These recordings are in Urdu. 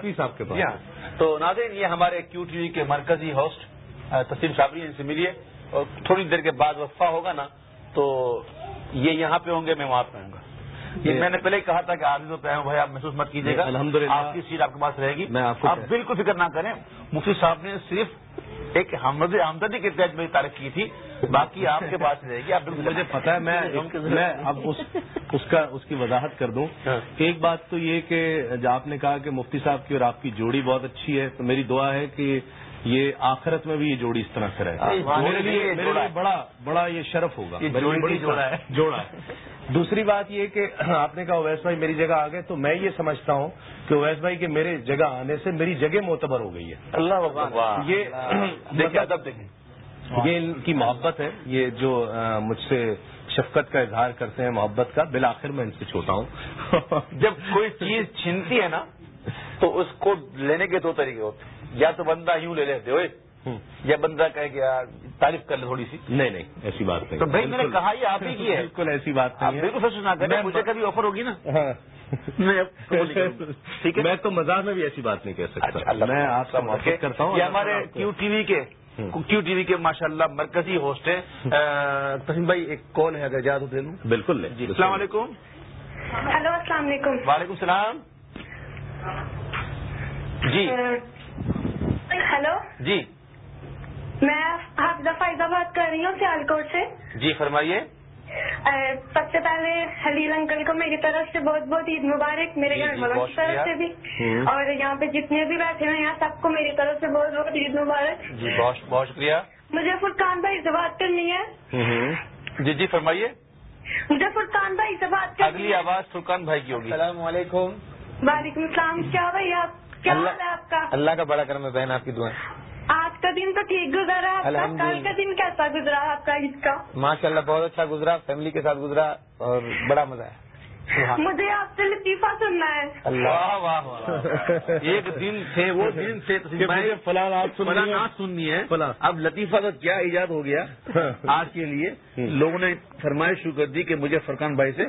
پی صاحب کے پاس تو ناظرین یہ ہمارے کیو ٹی وی کے مرکزی ہوسٹ تسلیم صابری ان سے ملیے اور تھوڑی دیر کے بعد وفا ہوگا نا تو یہ یہاں پہ ہوں گے میں وہاں پہ ہوں گا۔ یہ میں نے پہلے ہی کہا تھا کہ آدمی پہ ہوں بھائی آپ محسوس مت کیجیے گا۔ آپ کی سیٹ آپ کے پاس رہے گی۔ آپ بالکل فکر نہ کریں مفتی صاحب نے صرف ایک آمدنی کے تحت میری تعریف کی تھی۔ باقی آپ کے پاس رہے گی آپ مجھے پتا ہے میں میں اب اس کا اس کی وضاحت کر دوں۔ ہاں۔ ایک بات تو یہ کہ آپ نے کہا کہ مفتی صاحب کی اور آپ کی جوڑی بہت اچھی ہے تو میری دعا ہے کہ یہ آخرت میں بھی یہ جوڑی اس طرح سے رہے۔ میرے لیے میرے لیے بڑا بڑا یہ شرف ہوگا۔ جوڑا دوسری بات یہ کہ آپ نے کہا اویس بھائی میری جگہ آ گئے تو میں یہ سمجھتا ہوں کہ اویس بھائی کے میرے جگہ آنے سے میری جگہ معتبر ہو گئی ہے۔ اللہ یہ دیکھیں یہ ان کی محبت ہے یہ جو مجھ سے شفقت کا اظہار کرتے ہیں محبت کا بالآخر میں ان سے چھوٹا ہوں۔ جب کوئی چیز چھنتی ہے نا تو اس کو لینے کے دو طریقے ہوتے ہیں۔ یا تو بندہ یوں لے لیتے ہوئے یا بندہ کہے کہ یار تعریف کر لے تھوڑی سی۔ نہیں نہیں ایسی بات نہیں۔ تو بھائی میں نے کہا یہ آپ ہی کی ہے۔ بالکل ایسی بات نہیں بالکل سوچ نہ کریں مجھے کبھی آفر ہوگی نا؟ ہاں۔ ٹھیک ہے؟ میں تو مزاح میں بھی ایسی بات نہیں کہہ اچھا، سکتا اللہ میں آپ اللہ محبت کرتا ہوں یہ ہمارے کیو ٹی وی کے۔ کیو ٹی وی کے ماشاء اللہ مرکزی ہوسٹ ہیں۔ تسیم بھائی ایک کال ہے اگر ہو دے لوں بالکل جی السلام علیکم۔ ہلو السلام علیکم۔ وعلیکم السلام۔ جی۔ ہلو۔ جی۔ میں حافظہ فائزہ بات کر رہی ہوں سیالکوٹ سے۔ جی فرمائیے۔ سب سے پہلے حلیل انکل کو میری طرف سے بہت بہت عید مبارک میرے گھر والوں کی طرف سے بھی۔ اور یہاں پہ جتنے بھی بیٹھے ہوئے ہیں سب کو میری طرف سے بہت بہت عید مبارک۔ جی بہت بہت شکریہ۔ مجھے فرقان بھائی سے بات کرنی ہے۔ جی جی فرمائیے۔ مجھے فرقان بھائی سے بات کرنی اگلی آواز فرقان بھائی کی ہوگی۔ السلام علیکم۔ وعلیکم السلام۔ کیا بھائی آپ کیا حال ہے آپ کا؟ اللہ کا بڑا کرم ہے بہن آپ کی دعائیں۔ آج کا دن تو ٹھیک گزرا آپ کا۔ کل کا دن کیسا گزرا آپ کا عید کا؟ ماشاء اللہ بہت اچھا گزرا فیملی کے ساتھ گزرا اور بڑا مزہ ہے۔ مجھے آپ سے لطیفہ سننا ہے۔ اللہ۔ واہ ایک دن تھے وہ دن مجھے فلاں سننی فلاں ہے۔ نعت سننی ہے۔ فلاں۔ اب لطیفہ کا کیا ایجاد ہو گیا آج کے لیے؟ لوگوں نے فرمائش شروع کر دی کہ مجھے فرقان بھائی سے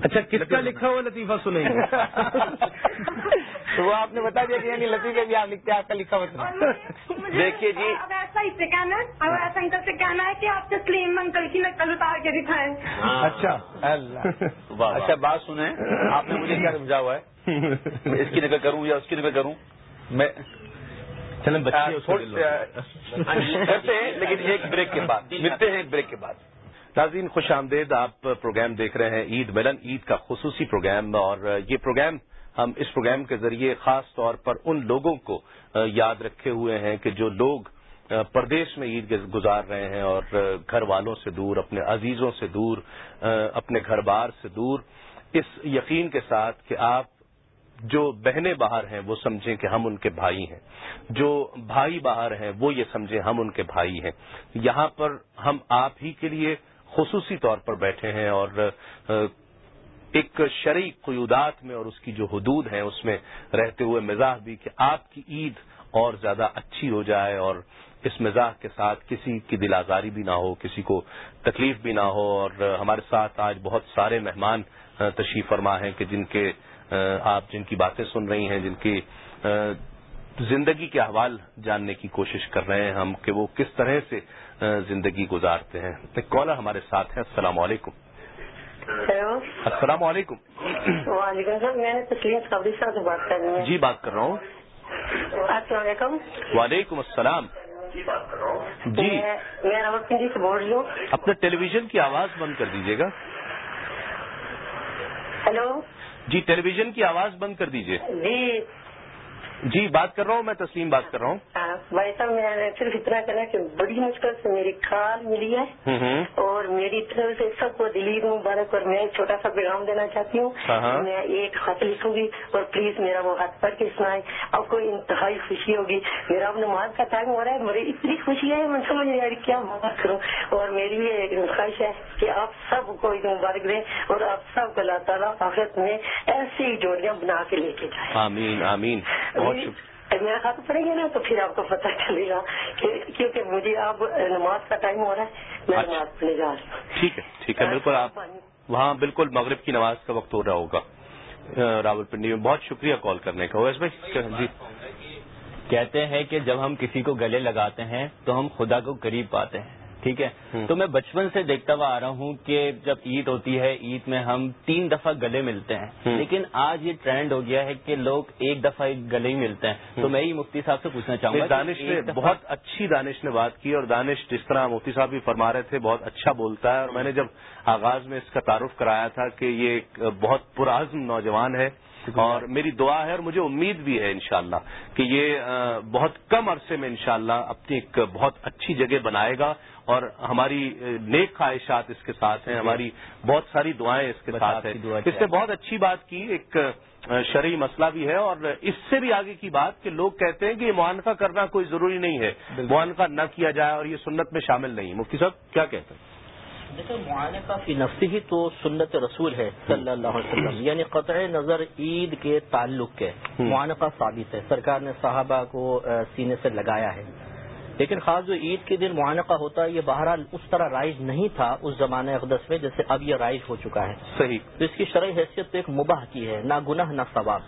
اچھا کس کا لکھا ہوا لطیفہ سنیں گے؟ تو وہ آپ نے بتا دیا کہ یعنی لطیفے بھی آپ لکھتے ہیں آپ کا لکھا ہوا اور دیکھیے جی۔ ایسا ہی سے کہنا ہے اب ایسا انکل سے کہنا ہے کہ آپ تسلیم انکل کی نقل اتار کے دکھائیں۔ اچھا۔ اللہ۔ اچھا بات سنیں۔ آپ نے مجھے کیا سمجھا ہوا ہے؟ اس کی نقل کروں یا اس کی نقل کروں؟ میں چلیں بچے کرتے ہیں لیکن ایک بریک کے بعد۔ ملتے ہیں ایک بریک کے بعد۔ ناظرین خوش آمدید، آپ پروگرام دیکھ رہے ہیں عید ملن عید کا خصوصی پروگرام اور یہ پروگرام ہم اس پروگرام کے ذریعے خاص طور پر ان لوگوں کو یاد رکھے ہوئے ہیں کہ جو لوگ پردیش میں عید گزار رہے ہیں اور گھر والوں سے دور، اپنے عزیزوں سے دور اپنے گھر بار سے دور، اس یقین کے ساتھ کہ آپ جو بہنیں باہر ہیں وہ سمجھیں کہ ہم ان کے بھائی ہیں۔ جو بھائی باہر ہیں وہ یہ سمجھیں ہم ان کے بھائی ہیں۔ یہاں پر ہم آپ ہی کے لیے خصوصی طور پر بیٹھے ہیں اور ایک شرعی قیودات میں اور اس کی جو حدود ہیں، اس میں رہتے ہوئے مزاح بھی کہ آپ کی عید اور زیادہ اچھی ہو جائے اور اس مزاح کے ساتھ کسی کی دل آزاری بھی نہ ہو، کسی کو تکلیف بھی نہ ہو اور ہمارے ساتھ آج بہت سارے مہمان تشریف فرما ہیں کہ جن کے آپ جن کی باتیں سن رہی ہیں، جن کی زندگی کے احوال جاننے کی کوشش کر رہے ہیں ہم، کہ وہ کس طرح سے زندگی گزارتے ہیں۔ ایک کالر ہمارے ساتھ ہیں۔ السلام علیکم۔ ہیلو۔ السلام علیکم۔ وعلیکم السلام۔ میں نے تسلیم صبری صاحب سے بات کر رہی ہوں جی بات کر رہا ہوں۔ السلام علیکم۔ وعلیکم السلام۔ جی میں میں راوت پنڈی سے بول رہی ہوں۔ اپنے ٹیلی ویژن کی آواز بند کر دیجیے گا۔ ہیلو۔ جی ٹیلی ویژن کی آواز بند کر دیجیے۔ جی۔ جی بات کر رہا ہوں میں تسلیم بات کر رہا ہوں۔ ہاں، بھائی صاحب میں نے صرف اتنا کرنا کہ بڑی مشکل سے میری کال ملی ہے۔ اور میری طرف سے سب کو دلی مبارک اور میں ایک چھوٹا سا پیغام دینا چاہتی ہاں ہوں۔ ہاں۔ میں ایک خط لکھوں گی اور پلیز میرا وہ ہاتھ پڑھ کے سنائیں۔ آپ کو انتہائی خوشی ہوگی۔ میرا اب نماز کا ٹائم ہو رہا ہے مجھے اتنی خوشی ہے میں سمجھ رہی کیا بات کروں۔ اور میری بھی ایک خواہش ہے کہ آپ سب کو عید مبارک دیں اور آپ سب کو اللہ تعالیٰ آخرت میں ایسی جوڑیاں بنا کے لے کے جائیں۔ آمین آمین۔ بہت شکریہ میرا خط پڑیں گے نا تو پھر آپ کو پتہ چلے گا کہ کیونکہ مجھے اب نماز کا ٹائم ہو رہا ہے میں اچھا۔ نماز پڑھنے جا رہی ہوں۔ ٹھیک ہے ٹھیک ہے بالکل آپ وہاں بالکل مغرب کی نماز کا وقت ہو رہا ہوگا۔ راول پنڈی میں بہت شکریہ کال کرنے کا۔ اویس بھائی جی؟ کہتے ہیں کہ جب ہم کسی کو گلے لگاتے ہیں تو ہم خدا کو قریب پاتے ہیں۔ ٹھیک ہے؟ تو میں بچپن سے دیکھتا ہوا آ رہا ہوں کہ جب عید ہوتی ہے عید میں ہم تین دفعہ گلے ملتے ہیں۔ لیکن آج یہ ٹرینڈ ہو گیا ہے کہ لوگ ایک دفعہ گلے ہی ملتے ہیں۔ تو میں یہ مفتی صاحب سے پوچھنا چاہوں گا دانش نے بہت اچھی دانش نے بات کی اور دانش جس طرح مفتی صاحب بھی فرما رہے تھے بہت اچھا بولتا ہے۔ اور میں نے جب آغاز میں اس کا تعارف کرایا تھا کہ یہ ایک بہت پرعزم نوجوان ہے اور میری دعا ہے اور مجھے امید بھی ہے انشاءاللہ کہ یہ بہت کم عرصے میں انشاءاللہ اپنی ایک بہت اچھی جگہ بنائے گا۔ اور ہماری نیک خواہشات اس کے ساتھ ہیں ہماری بہت ساری دعائیں اس کے ساتھ ہیں۔ اس نے بہت اچھی بات کی ایک شرعی مسئلہ بھی ہے اور اس سے بھی آگے کی بات کہ لوگ کہتے ہیں کہ یہ معانقہ کرنا کوئی ضروری نہیں ہے۔ معانقہ نہ کیا جائے اور یہ سنت میں شامل نہیں۔ مفتی صاحب کیا کہتے ہیں؟ دیکھیں معانقہ فی نفسی ہی تو سنت رسول ہے صلی اللہ علیہ وسلم۔ یعنی قطع نظر عید کے تعلق کے۔ معانقہ ثابت ہے۔ سرکار نے صحابہ کو سینے سے لگایا ہے۔ لیکن خاص جو عید کے دن معانقہ ہوتا ہے یہ بہرحال اس طرح رائج نہیں تھا اس زمانہ اقدس میں جیسے اب یہ رائج ہو چکا ہے۔ صحیح۔ تو اس کی شرعی حیثیت تو ایک مباح کی ہے نہ گناہ نہ ثواب۔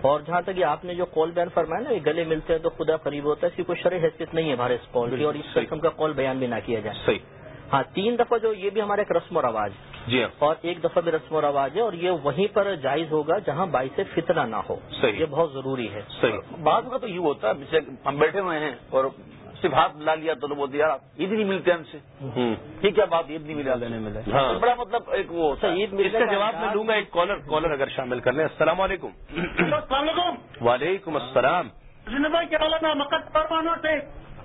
اور جہاں تک یہ آپ نے جو قول بیان فرمایا نا یہ گلے ملتے ہیں تو خدا قریب ہوتا ہے اس کی کوئی شرح حیثیت نہیں ہے ہمارے اس قول کی اور اس قسم کا قول بیان بھی نہ کیا جائے۔ صحیح۔ ہاں تین دفعہ جو یہ بھی ہمارا ایک رسم و رواج جی ہاں۔ اور ایک دفعہ بھی رسم و رواج ہے اور یہ وہیں پر جائز ہوگا جہاں باعث فتنہ نہ ہو۔ صحیح۔ یہ بہت ضروری ہے۔ صحیح۔ بعض کا تو یہ ہوتا ہے جیسے ہم بیٹھے ہوئے ہیں اور صرف ہاتھ ملا لیا تو بولتے یار عید نہیں ملتے ہم سے۔ یہ کیا بات عید نہیں ملا؟ نہیں ملے ہاں۔ بڑا مطلب ایک وہ عید اس کا جواب میں لوں گا ایک کالر کالر اگر شامل کر لیں۔ السلام علیکم۔ السلام علیکم۔ وعلیکم السلام۔ سے۔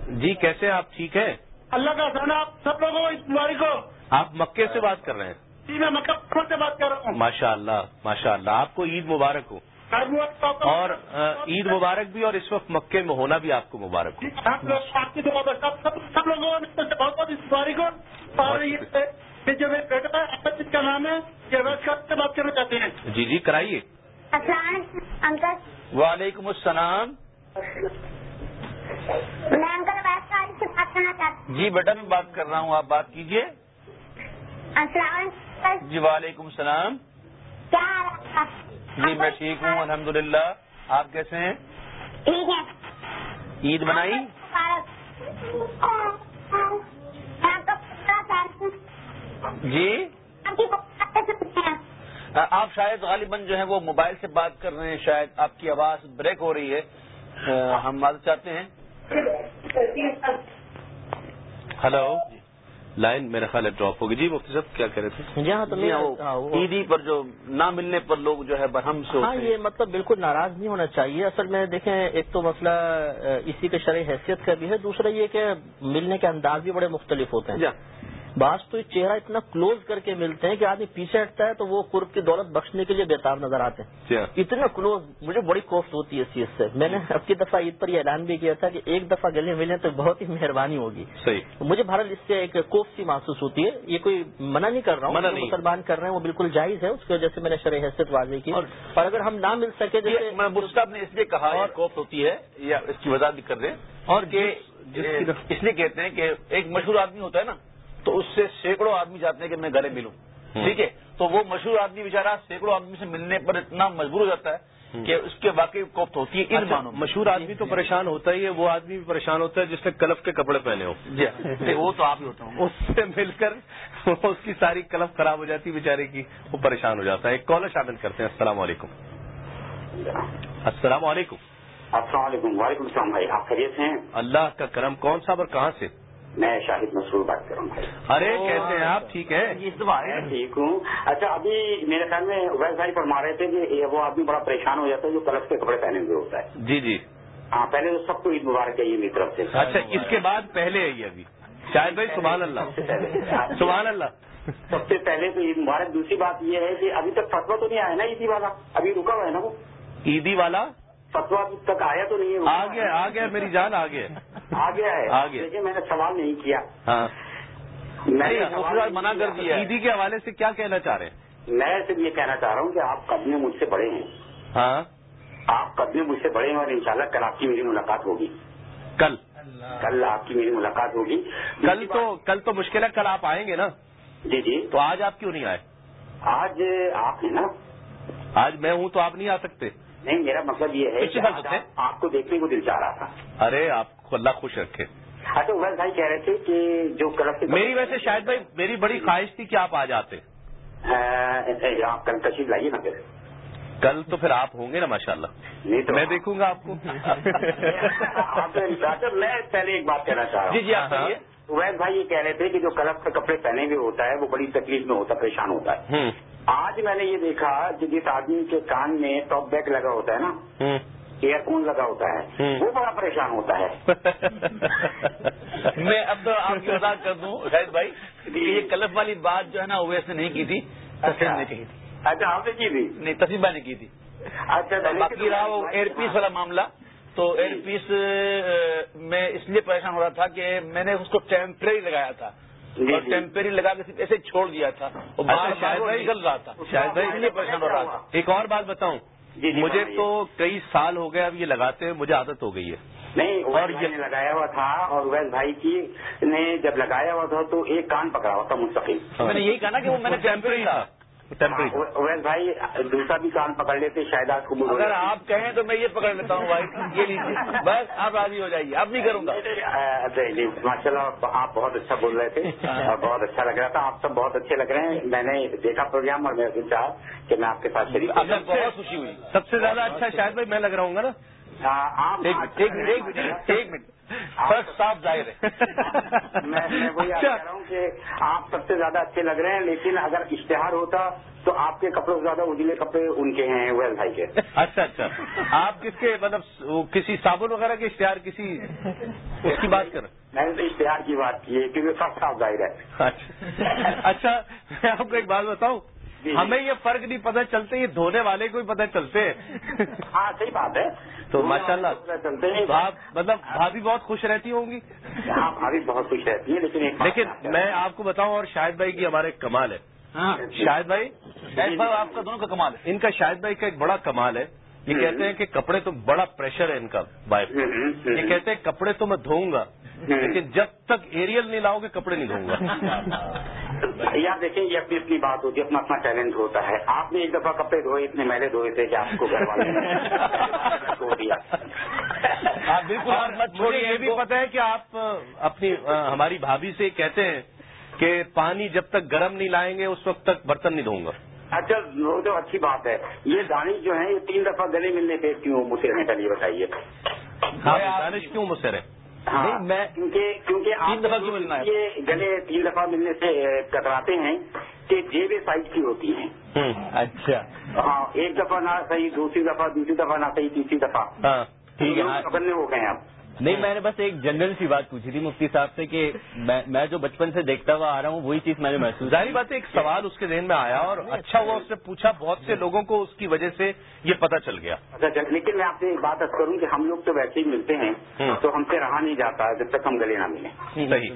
جی کیسے ہیں؟ آپ ٹھیک ہیں؟ اللہ کا سنا آپ سب لوگوں کو اس بیماری کو۔ آپ مکے سے بات کر رہے ہیں۔ جی میں مکہ سے بات کر رہا ہوں۔ ماشاء اللہ ماشاء اللہ آپ کو عید مبارک ہو۔ اور عید مبارک بھی اور اس وقت مکے میں ہونا بھی آپ کو مبارک ہو۔ آپ کی دعا سب لوگوں نے بہت بہت اس بیماری کو۔ اور جو میرے بیٹا ہے احمد جس کا نام ہے سے بات کرنا چاہتے ہیں۔ جی جی کرائیے۔ انکل۔ وعلیکم السلام۔ میں بات کرنا چاہتی جی بیٹا میں بات کر رہا ہوں آپ بات کیجیے السلام علیکم۔ جی وعلیکم السلام۔ کیا؟ جی میں ٹھیک ہوں الحمدللہ۔ آپ کیسے ہیں؟ ٹھیک ہے۔ عید بنائی جی؟ آپ شاید غالباً جو ہے وہ موبائل سے بات کر رہے ہیں شاید آپ کی آواز بریک ہو رہی ہے۔ ہم معذرت چاہتے ہیں۔ ہلو؟ لائن میرا خیال ہے ڈراپ ہوگی۔ جی مفتی صاحب کیا کہہ رہے تھے؟ جہاں تو جی ہاں، ہاں، وہ وہ- عیدی پر جو نہ ملنے پر لوگ جو ہے برہم سے ہاں یہ مطلب بالکل ناراض نہیں ہونا چاہیے۔ اصل میں دیکھیں ایک تو مسئلہ اسی کے شرح حیثیت کا بھی ہے۔ دوسرا یہ کہ ملنے کے انداز بھی بڑے مختلف ہوتے ہیں۔ جی۔ بعض تو چہرہ اتنا کلوز کر کے ملتے ہیں کہ آدمی پیچھے ہٹتا ہے تو وہ قرب کی دولت بخشنے کے لیے بےتاب نظر آتے ہیں۔ جی۔ اتنا کلوز مجھے بڑی کوفت ہوتی ہے اس چیز سے۔ میں نے اب کی دفعہ عید پر یہ اعلان بھی کیا تھا کہ ایک دفعہ گلے ملیں تو بہت ہی مہربانی ہوگی۔ مجھے بھارت اس سے ایک کوف سی محسوس ہوتی ہے۔ یہ کوئی منع نہیں کر رہا ہوں جو۔ مسلمان کر رہے ہیں وہ بالکل جائز ہے اس کی وجہ سے میں نے شرح حیثیت واضح کی۔ اور- اگر ہم نہ مل سکے جیسے نے اس لیے کہا اور کوفت ہوتی ہے یا اس کی وضاحت بھی کر دیں۔ اور اس لیے کہتے ہیں کہ ایک مشہور آدمی ہوتا ہے نا تو اس سے سینکڑوں آدمی چاہتے ہیں کہ میں گلے ملوں۔ ٹھیک ہے؟ تو وہ مشہور آدمی بیچارہ سینکڑوں آدمی سے ملنے پر اتنا مجبور ہو جاتا ہے کہ اس کے واقعی کوفت ہوتی ہے ان اچھا، مشہور آدمی تو پریشان ہوتا ہی ہے وہ آدمی بھی پریشان ہوتا ہے جس نے کلف کے کپڑے پہنے ہو جی وہ تو آپ ہی ہوتا ہوں اس سے مل کر اس کی ساری کلف خراب ہو جاتی ہے بیچارے کی وہ پریشان ہو جاتا ہے۔ ایک کالر شامل کرتے ہیں۔ السلام علیکم۔ السلام علیکم۔ السلام علیکم وعلیکم السلام بھائی آپ خیریت ہیں؟ اللہ کا کرم کون صاحب اور کہاں سے؟ میں شاہد مسرور بات کر رہا ہوں ارے کیسے ہیں آپ؟ ٹھیک ہے۔ میں ٹھیک ہوں۔ اچھا ابھی میرے خیال میں ویس بھائی فرما رہے تھے کہ وہ آدمی بڑا پریشان ہو جاتا ہے جو کلف کے کپڑے پہنے ہوئے ہوتا ہے۔ جی جی۔ ہاں پہلے تو سب کو عید مبارک ہے یہ میری طرف سے۔ اچھا اس کے بعد پہلے ہے یہ ابھی۔ شاید بھائی سبحان اللہ۔ سبحان اللہ۔ سب سے پہلے تو عید مبارک۔ دوسری بات یہ ہے کہ ابھی تک فتوا تو نہیں آیا نا عیدی والا؟ ابھی رکا ہوا ہے نا وہ؟ عیدی والا؟ فتوا تک آیا تو نہیں ہے آ گیا آ گیا میری جان آ گیا آ گیا ہے۔ لیکن میں نے سوال نہیں کیا۔ ہاں۔ میں نے منع۔ کر دیا۔ عیدی کے حوالے سے کیا کہنا چاہ رہے ہیں؟ میں صرف یہ کہنا چاہ رہا ہوں کہ آپ قدمے مجھ سے بڑے ہیں۔ ہاں۔ آپ قدمے مجھ سے بڑے ہیں اور انشاءاللہ کل آپ کی میری ملاقات ہوگی۔ کل۔ کل آپ کی میری ملاقات ہوگی۔ کل تو کل تو مشکل ہے کل آپ آئیں گے نا۔ جی جی۔ تو آج آپ کیوں نہیں آئے؟ آج آپ ہیں نا۔ آج میں ہوں تو آپ نہیں آ سکتے۔ نہیں میرا مطلب یہ ہے کہ۔ آپ- کو دیکھنے کو دل چاہ رہا تھا۔ ارے آپ کو اللہ خوش رکھے۔ اچھا عبید بھائی کہہ رہے تھے کہ جو کلب کے میری ویسے شاید بھائی میری بڑی خواہش تھی کہ آپ آ جاتے۔ آ، آپ کل تشریف لائیے نا پھر۔ کل تو پھر آپ ہوں گے نا ماشاءاللہ۔ نہیں تو میں دیکھوں گا آپ کو۔ میں پہلے ایک بات کہنا چاہ رہا ہوں۔ جی جی آپ ہاں۔ عبید بھائی یہ کہہ رہے تھے کہ جو کلب کے کپڑے پہنے ہوئے ہوتا ہے وہ بڑی تکلیف میں ہوتا ہے پریشان ہوتا ہے۔ آج میں نے یہ دیکھا کہ جس آدمی کے کان میں ٹاپ بیک لگا ہوتا ہے نا ایئر فون لگا ہوتا ہے۔ وہ بڑا پریشان ہوتا ہے۔ میں اب تو آپ کی وضاحت کر دوں شاہد بھائی کہ یہ کلف والی بات جو ہے نا اویس نے نہیں کی تھی تسلیم نے کہی تھی۔ اچھا آپ نے کی تھی؟ نہیں بھائی نے کی تھی۔ اچھا باقی رہا وہ ایئر پیس والا معاملہ۔ تو ایئر پیس میں اس لیے پریشان ہو رہا تھا کہ میں نے اس کو ٹیمپرری لگایا تھا۔ جی، اور جی۔ ٹیمپرری لگا کے صرف ایسے چھوڑ دیا تھا اچھا، نکل رہا تھا۔ شاہد بھائی- اس لیے پریشان ہو رہا تھا۔ ایک اور بات بتاؤں۔ جی، جی، مجھے۔ تو کئی سال ہو گئے اب یہ لگاتے ہیں مجھے عادت ہو گئی ہے۔ نہیں اور یہ- لگایا ہوا تھا اور اویس بھائی کی نے جب لگایا ہوا تھا تو ایک کان پکڑا ہوا تھا مستقل۔ میں نے یہی کہا نا کہ وہ میں نے ٹیمپرری تھا۔ ہاں، اویس بھائی دوسرا بھی کان پکڑ لیتے شاید آپ کو اگر آپ کہیں تو میں یہ پکڑ لیتا ہوں بھائی یہ لیجیے۔ بس آپ راضی ہو جائیے اب نہیں کروں گا۔ ماشاء اللہ آپ بہت اچھا بول رہے تھے اور بہت اچھا لگ رہا تھا۔ آپ سب بہت اچھے لگ رہے ہیں۔ میں نے دیکھا پروگرام اور میں چاہا کہ میں آپ کے ساتھ شریک میں بہت خوشی ہوئی۔ سب سے زیادہ اچھا شاید بھائی میں لگ رہا ہوں گا نا۔ ہاں، آپ ایک منٹ ایک منٹ۔ فرق صاف ظاہر ہے میں وہی اچھا۔ کہہ رہا ہوں کہ آپ سب سے زیادہ اچھے لگ رہے ہیں لیکن اگر اشتہار ہوتا تو آپ کے کپڑے سے زیادہ اجلے کپڑے ان کے ہیں ویل بھائی کے اچھا اچھا آپ کس کے مطلب کسی صابن وغیرہ کے اشتہار کسی اس کی بات کر رہے ہیں؟ میں نے تو اشتہار کی بات کی ہے کیونکہ سب صاف ظاہر ہے اچھا اچھا میں آپ کو ایک بات بتاؤں۔ ہمیں یہ فرق نہیں پتہ چلتے یہ دھونے والے کو ہی پتہ چلتے ہیں۔ ہاں صحیح بات ہے۔ تو ماشاء اللہ آپ مطلب بھابھی بہت خوش رہتی ہوں گی۔ ہاں بھابھی بہت خوش رہتی ہے لیکن لیکن میں آپ کو بتاؤں اور شاہد بھائی کی ہمارا ایک کمال ہے۔ ہاں۔ شاہد بھائی؟ شاہد صاحب آپ کا دونوں کا کمال ہے۔ ان کا شاہد بھائی کا ایک بڑا کمال ہے۔ یہ۔ کہتے ہیں کہ کپڑے تو بڑا پریشر ہے ان کا وائف ہوں۔ یہ کہتے ہیں کپڑے تو میں دھوؤں گا۔ لیکن جب تک ایریل نہیں لاؤ گے کپڑے نہیں دھوؤں گا۔ یار دیکھیں یہ اپنی اپنی بات ہوتی ہے اپنا اپنا ٹیلنٹ ہوتا ہے۔ آپ نے ایک دفعہ کپڑے دھوئے اتنے میلے دھوئے تھے کہ آپ کو گھر بالکل یہ بھی پتا ہے کہ آپ اپنی ہماری بھابھی سے کہتے ہیں کہ پانی جب تک گرم نہیں لائیں گے اس وقت تک برتن نہیں دھوؤں گا۔ اچھا وہ تو اچھی بات ہے۔ یہ دانش جو ہے یہ تین دفعہ گلے ملنے پہ کیوں کا یہ بتائیے۔ ہاں دانش کیوں مصر ہے ہاں نہیں، میں- کیونکہ تین دفعہ کیوں ملنا ہے؟ یہ گلے تین دفعہ ملنے سے کتراتے ہیں کہ جیبیں سائز کی ہوتی ہیں۔ اچھا۔ ہاں ایک دفعہ نہ صحیح دوسری دفعہ دوسری دفعہ نہ صحیح تیسری دفعہ۔ ہاں ٹھیک ہے ہاں۔ ہو گئے ہیں آپ۔ نہیں میں نے بس ایک جنرل سی بات پوچھی تھی مفتی صاحب سے کہ میں جو بچپن سے دیکھتا ہوا آ رہا ہوں وہی چیز میں نے محسوس ظاہری بات ہے ایک سوال اس کے ذہن میں آیا اور اچھا ہوا اس نے پوچھا بہت سے لوگوں کو اس کی وجہ سے یہ پتا چل گیا۔ اچھا اچھا لیکن میں آپ سے ایک بات کروں کہ ہم لوگ تو ویسے ہی ملتے ہیں۔ تو ہم سے رہا نہیں جاتا جب تک ہم گلے نہ ملیں۔ صحیح۔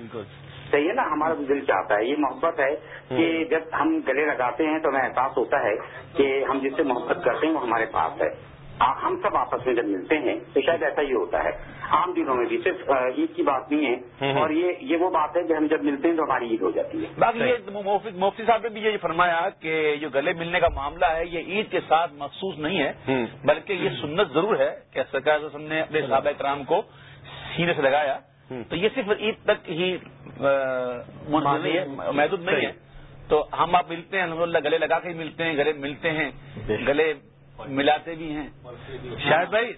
صحیح ہے نا ہمارا دل چاہتا ہے یہ محبت ہے کہ جب ہم گلے لگاتے ہیں تو ہمیں احساس ہوتا ہے کہ ہم جس سے محبت کرتے ہیں وہ ہمارے پاس ہے۔ ہم سب آپس میں جب ملتے ہیں تو شاید ایسا ہی ہوتا ہے۔ عام دنوں میں بھی صرف عید کی بات نہیں ہے۔ اور یہ یہ وہ بات ہے کہ ہم جب ملتے ہیں تو ہماری عید ہو جاتی ہے۔ باقی یہ مفتی صاحب نے بھی یہ فرمایا کہ جو گلے ملنے کا معاملہ ہے یہ عید کے ساتھ مخصوص نہیں ہے۔ بلکہ یہ سنت ضرور ہے کہ سرکار وسلم نے اپنے صحابہ کرام کو سینے سے لگایا۔ تو یہ صرف عید تک ہی محدود نہیں ہے۔ تو ہم آپ ملتے ہیں الحمد گلے لگا کے ہی ملتے ہیں گلے ملتے ہیں۔ گلے ملاتے بھی ہیں۔ شاید بھائی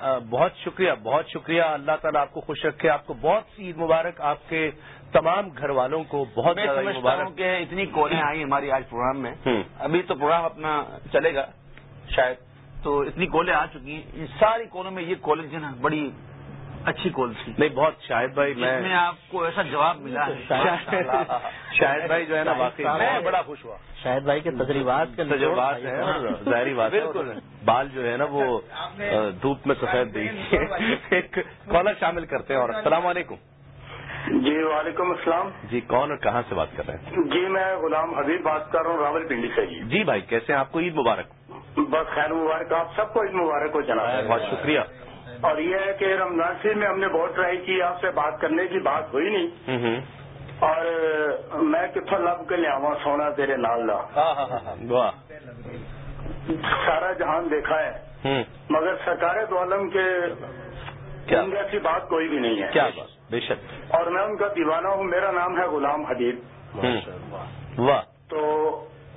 آ، بہت شکریہ بہت شکریہ۔ اللہ تعالیٰ آپ کو خوش رکھے۔ آپ کو بہت سی عید مبارک آپ کے تمام گھر والوں کو بہت مبارک۔ کہ اتنی کالیں آئی ہماری آج پروگرام میں۔ ابھی تو پروگرام اپنا چلے گا شاید۔ تو اتنی کالیں آ چکی ہیں۔ ان ساری کالوں میں یہ کالیں جو نا بڑی اچھی کال تھی نہیں بہت شاید بھائی میں میں آپ کو ایسا جواب ملا شاید بھائی جو ہے نا واقعی میں بڑا خوش ہوا۔ شاہد بھائی کے تجربات کے تجربات ہیں اور ظاہری بات بالکل۔ بال جو ہے نا وہ دھوپ میں سفید دیکھیے ایک کالر شامل کرتے ہیں اور السلام علیکم۔ جی وعلیکم السلام۔ جی کون اور کہاں سے بات کر رہے ہیں؟ جی میں غلام حبیب بات کر رہا ہوں راول پنڈی سے۔ جی جی بھائی کیسے ہیں؟ آپ کو عید مبارک۔ بس خیر مبارک آپ سب کو عید مبارک ہو جناب۔ بہت شکریہ۔ اور یہ ہے کہ رمضان شریف میں ہم نے بہت ٹرائی کی آپ سے بات کرنے کی بات ہوئی نہیں۔ اور میں کتوں لب کے لیا سونا تیرے نال دا۔ ہاں ہاں ہاں سارا جہان دیکھا ہے۔ مگر سرکار دو عالم کے کیا؟ ان جیسی بات کوئی بھی نہیں ہے۔ کیا بے شک۔ اور میں ان کا دیوانہ ہوں میرا نام ہے غلام حبیب۔ واہ۔ تو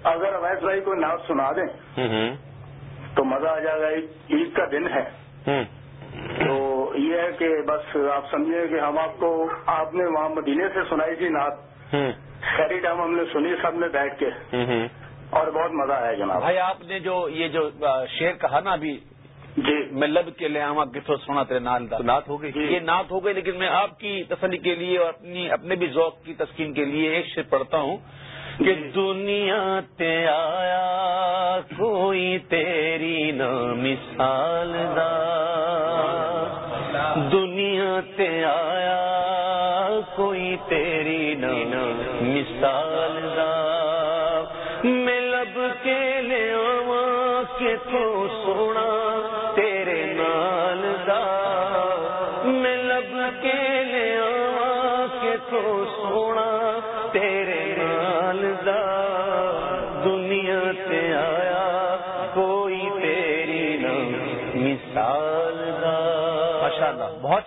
اگر اویس بھائی کو نعت سنا دیں تو مزہ آ جائے گا عید کا دن ہے۔ تو یہ ہے کہ بس آپ سمجھیں کہ ہم آپ کو آپ نے وہاں مدینے سے سنائی تھی نعت۔ خیری ٹائم ہم نے سنی سب نے بیٹھ کے۔ اور بہت مزہ آیا جناب۔ بھائی آپ نے جو یہ جو شعر کہا نا ابھی جی۔ میں لب کے لے آما کتوں سونا تیرے نال دا۔ نعت ہو گئی۔ یہ نعت ہو گئی لیکن میں آپ کی تسلی کے لیے اور اپنی اپنے بھی ذوق کی تسکین کے لیے ایک شعر پڑھتا ہوں۔ کہ دنیا تے آیا، کوئی تیری نہ مثال دا۔ دنیا تے آیا، کوئی تیری نہ مثال دا۔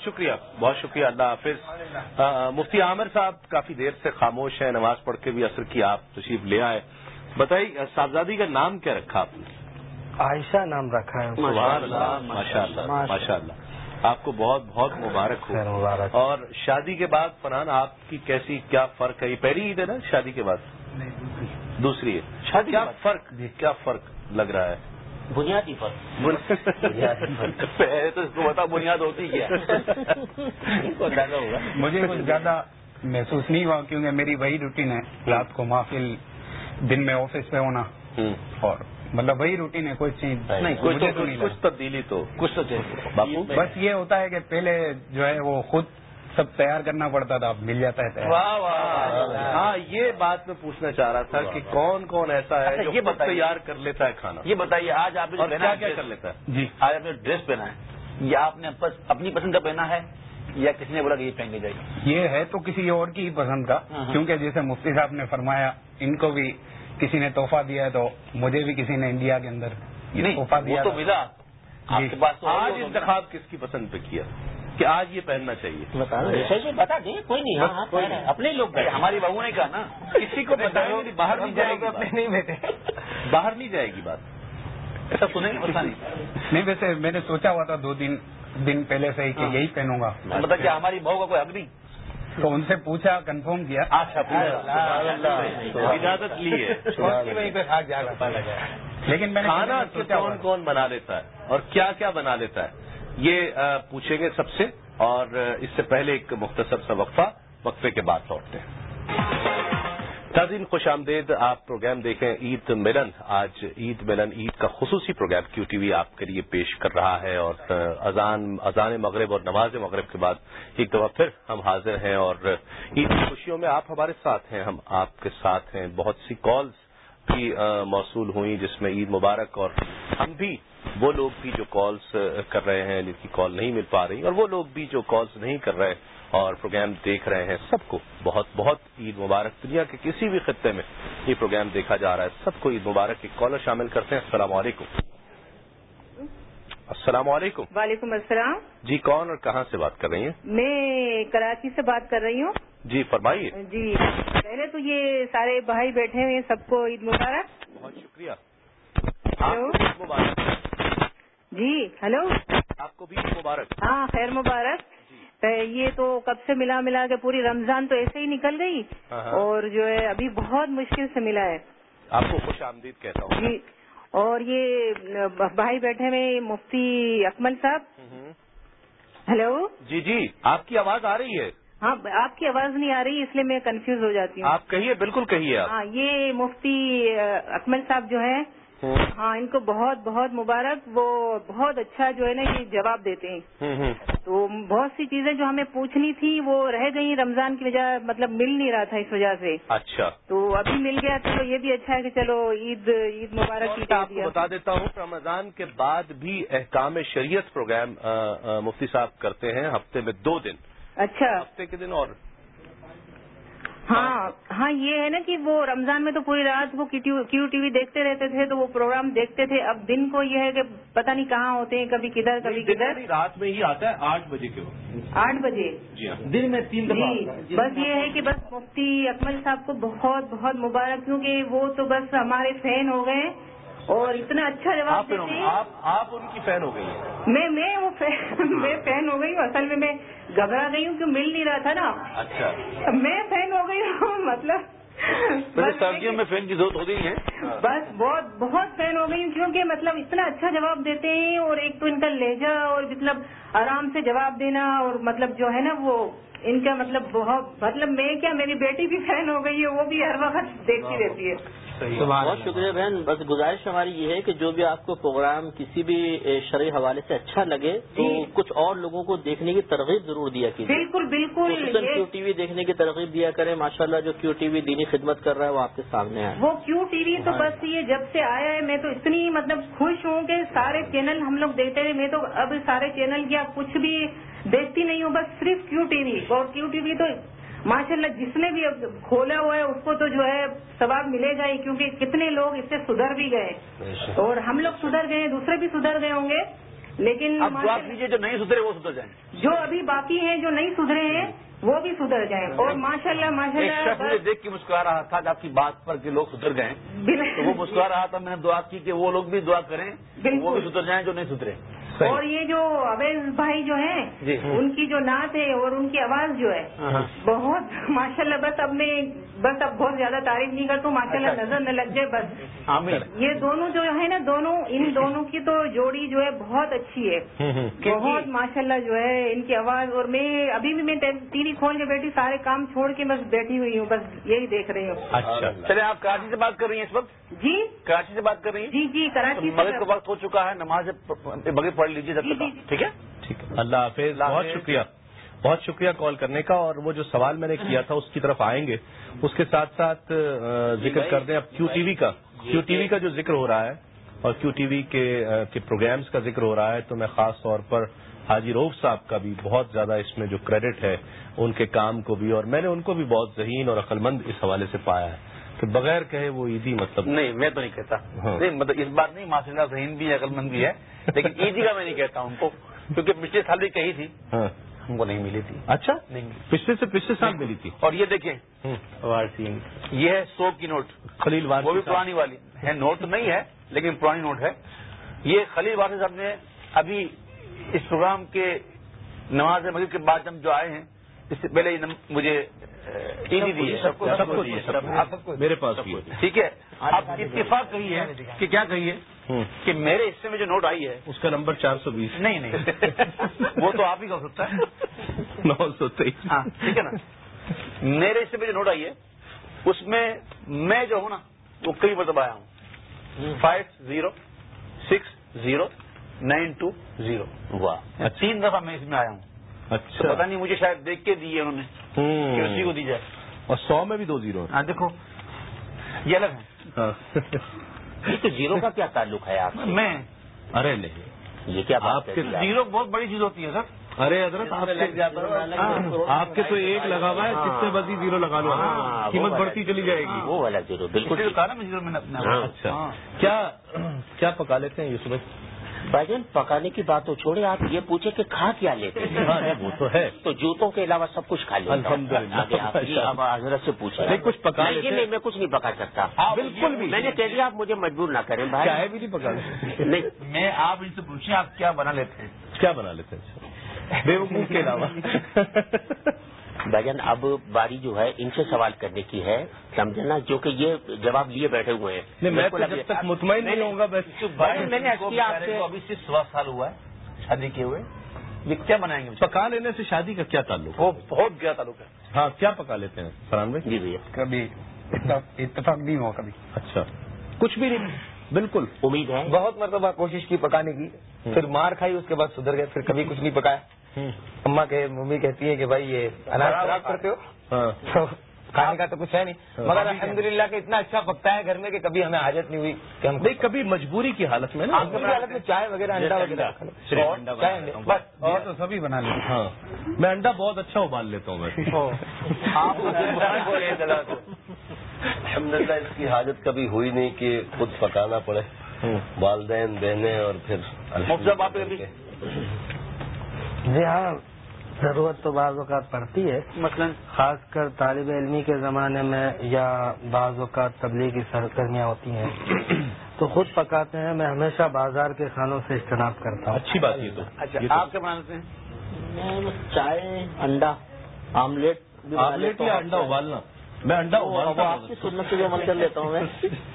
شکریہ بہت شکریہ اللہ حافظ۔ مفتی عامر صاحب کافی دیر سے خاموش ہیں نماز پڑھ کے بھی اثر کی آپ تشریف لے آئے۔ بتائیے صاحبزادی کا نام کیا رکھا آپ نے؟ عائشہ نام رکھا ہے۔ سبحان اللہ ماشاء اللہ ماشاء اللہ آپ کو بہت بہت مبارک ہو۔ مبارک۔ اور شادی کے بعد فرحان آپ کی کیسی کیا فرق ہے؟ یہ پہلی عید ہے نا شادی کے بعد؟ دوسری۔ ہے شادی کے کیا بعد؟ فرق؟ کیا فرق لگ رہا ہے؟ بنیادی فرق۔ پہلے تو اس کو بتا بنیاد ہوتی کیا۔ مجھے کچھ زیادہ محسوس نہیں ہوا کیونکہ میری وہی روٹین ہے۔ رات کو محفل دن میں آفس پہ ہونا۔ اور مطلب وہی روٹین ہے کوئی چیز نہیں کچھ۔ تبدیلی تو کچھ تو بس یہ ہوتا ہے کہ پہلے جو ہے وہ خود سب تیار کرنا پڑتا تھا اب مل جاتا ہے تیار۔ واہ واہ ہاں یہ بات میں پوچھنا چاہ رہا تھا کہ کون کون ایسا ہے اچھا، جو یہ۔ تیار کر لیتا ہے کھانا؟ یہ بتائیے آج آپ نے کیا کر لیتا ہے؟ جی۔ آج آپ نے ڈریس پہنا ہے۔ یا آپ نے اپنی پسند کا پہنا ہے یا کسی نے بولا کہ یہ پہن کے جائیے؟ یہ ہے تو کسی اور کی ہی پسند کا۔ ہاں، ہاں۔ کیونکہ جیسے مفتی صاحب نے فرمایا ان کو بھی کسی نے تحفہ دیا ہے تو مجھے بھی کسی نے انڈیا کے اندر تحفہ وہ دیا تو۔ ملا۔ آپ جی۔ کے پاس آج۔ انتخاب کس کی پسند پہ کیا؟ کہ آج یہ پہننا چاہیے۔ بتا دیں۔ کوئی نہیں ہاں ہاں اپنے لوگ ہماری بہو نے کہا نا کسی کو بتائیں گے نہیں، باہر نہیں جائے گی۔ نہیں بیٹھے۔ باہر نہیں جائے گی بات۔ ایسا سنیں گے پتا نہیں۔ نہیں ویسے میں نے سوچا ہوا تھا دو دن دن پہلے سے ہی کہ ہاں۔ یہی پہنوں گا۔ مطلب کہ ہماری بہو کا کوئی حق نہیں؟ تو ان سے پوچھا کنفرم کیا۔ اچھا اجازت لی ہے۔ لیکن میں نے کھانا کون۔ کون بنا لیتا ہے اور کیا کیا بنا لیتا ہے؟ یہ پوچھیں گے سب سے اور اس سے پہلے ایک مختصر سا وقفہ، وقفے کے بعد لوٹتے ہیں۔ ناظرین خوش آمدید، آپ پروگرام دیکھیں عید ملن۔ آج عید ملن، عید کا خصوصی پروگرام کیو ٹی وی آپ کے لیے پیش کر رہا ہے اور اذان اذان مغرب اور نماز مغرب کے بعد ایک دفعہ پھر ہم حاضر ہیں اور عید کی خوشیوں میں آپ ہمارے ساتھ ہیں، ہم آپ کے ساتھ ہیں۔ بہت سی کالز بھی موصول ہوئی جس میں عید مبارک اور ہم بھی وہ لوگ بھی جو کالز کر رہے ہیں جن کی کال نہیں مل پا رہی اور وہ لوگ بھی جو کالز نہیں کر رہے اور پروگرام دیکھ رہے ہیں سب کو بہت بہت عید مبارک دنیا کے کسی بھی خطے میں یہ پروگرام دیکھا جا رہا ہے۔ سب کو عید مبارک کی کالر شامل کرتے ہیں۔ السلام علیکم۔ السلام علیکم۔ وعلیکم السلام۔ جی کون اور کہاں سے بات کر رہی ہیں؟ میں کراچی سے بات کر رہی ہوں۔ جی فرمائیے۔ جی پہلے تو یہ سارے بھائی بیٹھے ہوئے ہیں سب کو عید مبارک۔ بہت شکریہ۔ ہلو۔ مبارک۔ جی ہلو۔ آپ کو بھی عید مبارک۔ ہاں خیر مبارک۔ تو یہ تو کب سے ملا ملا کے پوری رمضان تو ایسے ہی نکل گئی۔ ہاں، ہاں۔ اور جو ہے ابھی بہت مشکل سے ملا ہے۔ آپ کو خوش آمدید کہتا ہوں۔ جی۔ اور یہ بھائی بیٹھے ہوئے مفتی اکمل صاحب۔ ہلو۔ جی جی آپ کی آواز آ رہی ہے۔ ہاں آپ کی آواز نہیں آ رہی اس لیے میں کنفیوز ہو جاتی ہوں۔ آپ کہیے بالکل کہیے ہاں یہ مفتی اکمل صاحب جو ہیں ہاں ان کو بہت بہت مبارک۔ وہ بہت اچھا جو ہے نا یہ جواب دیتے ہیں۔ تو بہت سی چیزیں جو ہمیں پوچھنی تھی وہ رہ گئی رمضان کی وجہ مطلب مل نہیں رہا تھا اس وجہ سے۔ اچھا۔ تو ابھی مل گیا چلو یہ بھی اچھا ہے کہ چلو عید عید مبارک کی آپ کو بتا دیتا ہوں رمضان کے بعد بھی احکام شریعت پروگرام مفتی صاحب کرتے ہیں ہفتے میں دو دن۔ اچھا۔ ہفتے کے دن اور۔ ہاں ہاں یہ ہے نا کہ وہ رمضان میں تو پوری رات وہ کیو ٹی وی دیکھتے رہتے تھے تو وہ پروگرام دیکھتے تھے۔ اب دن کو یہ ہے کہ پتہ نہیں کہاں ہوتے ہیں کبھی کدھر کبھی کدھر۔ رات میں ہی آتا ہے آٹھ بجے کے وقت۔ آٹھ بجے؟ جی ہاں دن میں تین دفعہ جی ہے۔ بس یہ ہے کہ بس مفتی اکمل صاحب کو بہت بہت مبارک کیونکہ وہ تو بس ہمارے فین ہو گئے اور اتنا اچھا جواب آپ دیتے ہیں۔ آپ آپ ان کی فین ہو گئی ہیں۔ میں میں وہ میں فین ہو گئی ہوں۔ اصل میں میں گھبرا گئی ہوں کہ مل نہیں رہا تھا نا۔ اچھا۔ میں فین ہو گئی ہوں مطلب سردیوں میں فین کی ضرورت ہوتی ہے۔ بس بہت بہت فین ہو گئی ہوں کیونکہ مطلب اتنا اچھا جواب دیتے ہیں اور ایک تو ان کا لہجہ اور مطلب آرام سے جواب دینا اور مطلب جو ہے نا وہ ان کا مطلب بہت مطلب میں کیا میری بیٹی بھی فین ہو گئی ہے وہ بھی ہر وقت دیکھتی رہتی ہے۔ بہت شکریہ بہن۔ بس گزارش ہماری یہ ہے کہ جو بھی آپ کو پروگرام کسی بھی شرعی حوالے سے اچھا لگے تو جی۔ کچھ اور لوگوں کو دیکھنے کی ترغیب ضرور دیا کیجیے۔ بالکل بالکل۔ کیو ٹی وی دیکھنے کی ترغیب دیا کریں۔ ماشاءاللہ جو کیو ٹی وی دینی خدمت کر رہا ہے وہ آپ کے سامنے ہے۔ وہ کیو ٹی وی تو بس یہ جب سے آیا ہے میں تو اتنی مطلب خوش ہوں کہ سارے چینل ہم لوگ دیکھتے رہے۔ میں تو اب سارے چینل کیا کچھ بھی دیکھتی نہیں ہوں بس صرف کیو ٹی وی اور کیو ٹی وی تو ماشاء اللہ جس نے بھی اب کھولا ہوا ہے اس کو تو جو ہے ثواب ملے گا ہی کیونکہ کتنے لوگ اس سے سدھر بھی گئے۔ اور ہم لوگ سدھر گئے دوسرے بھی سدھر گئے ہوں گے لیکن جو نہیں سدھرے وہ سدھر جائیں۔ جو ابھی باقی ہیں جو نہیں سدھرے ہیں وہ بھی سدھر جائیں۔ اور ماشاء اللہ ماشاء ایک اللہ شخص مجھے دیکھ کے مسکرا رہا تھا آپ کی بات پر کہ لوگ سدھر گئے۔ تو وہ مسکرا رہا تھا میں نے دعا کی کہ وہ لوگ بھی دعا کریں۔ وہ بھی سدھر جائیں جو نہیں سدھرے۔ اور یہ جو اویز بھائی جو ہیں جی۔ ان کی جو نعت ہے اور ان کی آواز جو ہے بہت ماشاءاللہ بس اب میں بس اب بہت زیادہ تعریف نہیں کرتا ہوں ماشاءاللہ اچھا۔ نظر نہ لگ جائے بس۔ یہ دونوں جو ہے نا دونوں ان دونوں کی تو جوڑی جو ہے بہت اچھی ہے۔ بہت ماشاءاللہ جو ہے ان کی آواز۔ اور میں ابھی بھی میں ٹی وی کھول کے بیٹھی سارے کام چھوڑ کے بس بیٹھی ہوئی ہوں بس یہی دیکھ رہی ہوں۔ اچھا۔ چلے آپ کراچی سے بات کر رہی ہیں اس وقت؟ جی؟ کراچی سے بات کر رہی ہیں؟ جی جی کراچی سے مغرب کا وقت ہو چکا ہے نماز بغیر پڑھ لیجیے جب جی، تک جی، ٹھیک ہے؟ ٹھیک ہے۔ اللہ حافظ بہت۔ شکریہ۔ بہت شکریہ کال کرنے کا اور وہ جو سوال میں نے کیا تھا اس کی طرف آئیں گے۔ اس کے ساتھ ساتھ ذکر کر دیں۔ اب کیو ٹی وی کا کیو ٹی وی کا جو ذکر ہو رہا ہے اور کیو ٹی وی کے پروگرامز کا ذکر ہو رہا ہے تو میں خاص طور پر حاجی روف صاحب کا بھی بہت زیادہ اس میں جو کریڈٹ ہے ان کے کام کو بھی اور میں نے ان کو بھی بہت ذہین اور عقلمند اس حوالے سے پایا ہے۔ کہ بغیر کہے وہ عیدی مطلب نہیں میں تو نہیں کہتا۔ ہاں۔ نہیں مطلب اس بات نہیں ماشاء اللہ ذہین بھی ہے عقل مند بھی ہے لیکن عیدی کا میں نہیں کہتا ان کو کیونکہ پچھلے سال بھی کہی تھی ہاں۔ ہم کو نہیں ملی تھی۔ اچھا؟ نہیں پچھلے سے پچھلے سال ملی تھی۔ اور یہ دیکھیں یہ ہے سو کی نوٹ۔ خلیل وہ بھی وارسی پرانی والی ہے نوٹ نہیں ہے لیکن پرانی نوٹ ہے۔ یہ خلیل وارث صاحب نے ابھی اس پروگرام کے نماز مغرب کے بعد ہم جو آئے ہیں اس سے پہلے مجھے میرے پاس۔ ٹھیک ہے؟ آپ اتفاق کہی ہے کہ کیا کہی ہے ہوں۔ کہ میرے حصے میں جو نوٹ آئی ہے۔ اس کا نمبر چار سو بیس۔ نہیں نہیں۔ وہ تو آپ ہی کا سکتا ہے۔ نو سو تیئیس۔ ہاں ٹھیک ہے نا؟ میرے حصے میں جو نوٹ آئی ہے اس میں میں جو ہوں نا وہ کئی مرتبہ آیا ہوں۔ Five zero six zero nine two zero. واہ تین دفعہ میں اس میں آیا ہوں۔ اچھا۔ پتا نہیں مجھے شاید دیکھ کے دیے انہوں نے کہ اسی کو۔ دی جائے۔ اور سو میں بھی دو زیرو ہاں دیکھو۔ یہ الگ ہے ہاں۔ تو زیرو کا کیا تعلق ہے آپ سے؟ میں۔ ارے نہیں۔ یہ کیا آپ کے؟ زیرو بہت بڑی چیز ہوتی ہے سر۔ ارے حضرت آپ کے آپ کے تو ایک لگا ہوا ہے کتنے بزی زیرو لگا لو۔ ہاں، قیمت بڑھتی چلی جائے گی۔ وہ والا زیرو بالکل ہاں۔ اچھا۔ ہاں۔ کیا کیا پکا لیتے ہیں یوسف بھائی جان پکانے کی بات تو چھوڑے آپ یہ پوچھے کہ کھا کیا لیتے ہیں؟ ہاں وہ تو ہے۔ تو جوتوں کے علاوہ سب کچھ کھا اب حضرت سے پوچھیں۔ نہیں، کچھ پکا نہیں، لیتے یہ نہیں میں کچھ نہیں پکا سکتا۔ بالکل بھی۔ میں نے کہہ دیا آپ مجھے مجبور نہ کریں بھائی۔ بھی نہیں پکا میں آپ ان سے پوچھیں آپ کیا بنا لیتے ہیں؟ کیا بنا لیتے ہیں؟ بے وقوف کے علاوہ۔ بھائی جان اب باری جو ہے ان سے سوال کرنے کی ہے۔ سمجھنا جو کہ یہ جواب لیے بیٹھے ہوئے ہیں۔ میں جب تک مطمئن نہیں ہوں گا سے ابھی صرف سوا سال ہوا ہے شادی کیے ہوئے یہ کیا بنائیں گے؟ پکا لینے سے شادی کا کیا تعلق؟ وہ بہت گیا تعلق ہے۔ ہاں کیا پکا لیتے ہیں؟ فرحان بھائی؟ جی بھیا۔ کبھی اتفاق اتفاق نہیں ہوا کبھی۔ اچھا۔ کچھ بھی نہیں۔ بالکل۔ امید ہے۔ بہت مرتبہ کوشش کی پکانے کی پھر مار کھائی اس کے بعد سدھر گئے پھر کبھی کچھ نہیں پکایا۔ اما کہ ممی کہتی ہیں کہ بھائی یہ اناج خراب کرتے ہو۔ ہاں۔ کھانے کا تو کچھ ہے نہیں۔ مگر الحمدللہ کہ اتنا اچھا پکتا ہے گھر میں کہ کبھی ہمیں حاجت نہیں ہوئی کہ ہم نہیں کبھی مجبوری کی حالت میں نا۔ آپ کی حالت میں چائے وغیرہ انڈا وغیرہ اور سبھی بنا لیں ہاں۔ میں انڈا بہت اچھا ابال لیتا ہوں الحمد للہ اس کی حاجت کبھی ہوئی نہیں کہ خود پکانا پڑے۔ والدین بہنیں اور پھر مفت صاحب آپ ابھی جی ہاں ضرورت تو بعض اوقات پڑتی ہے۔ مثلا؟ خاص کر طالب علمی کے زمانے میں یا بعض اوقات تبلیغی سرگرمیاں ہوتی ہیں۔ تو خود پکاتے ہیں میں ہمیشہ بازار کے کھانوں سے اجتناب کرتا ہوں۔ اچھی بات یہ تو۔ اچھا آپ کیا بنا لیتے ہیں؟ چائے انڈا آملیٹ آملیٹ یا۔ انڈا ابالنا؟ میں انڈا وہ آپ کی سنت سے بھی عمل کر لیتا ہوں میں۔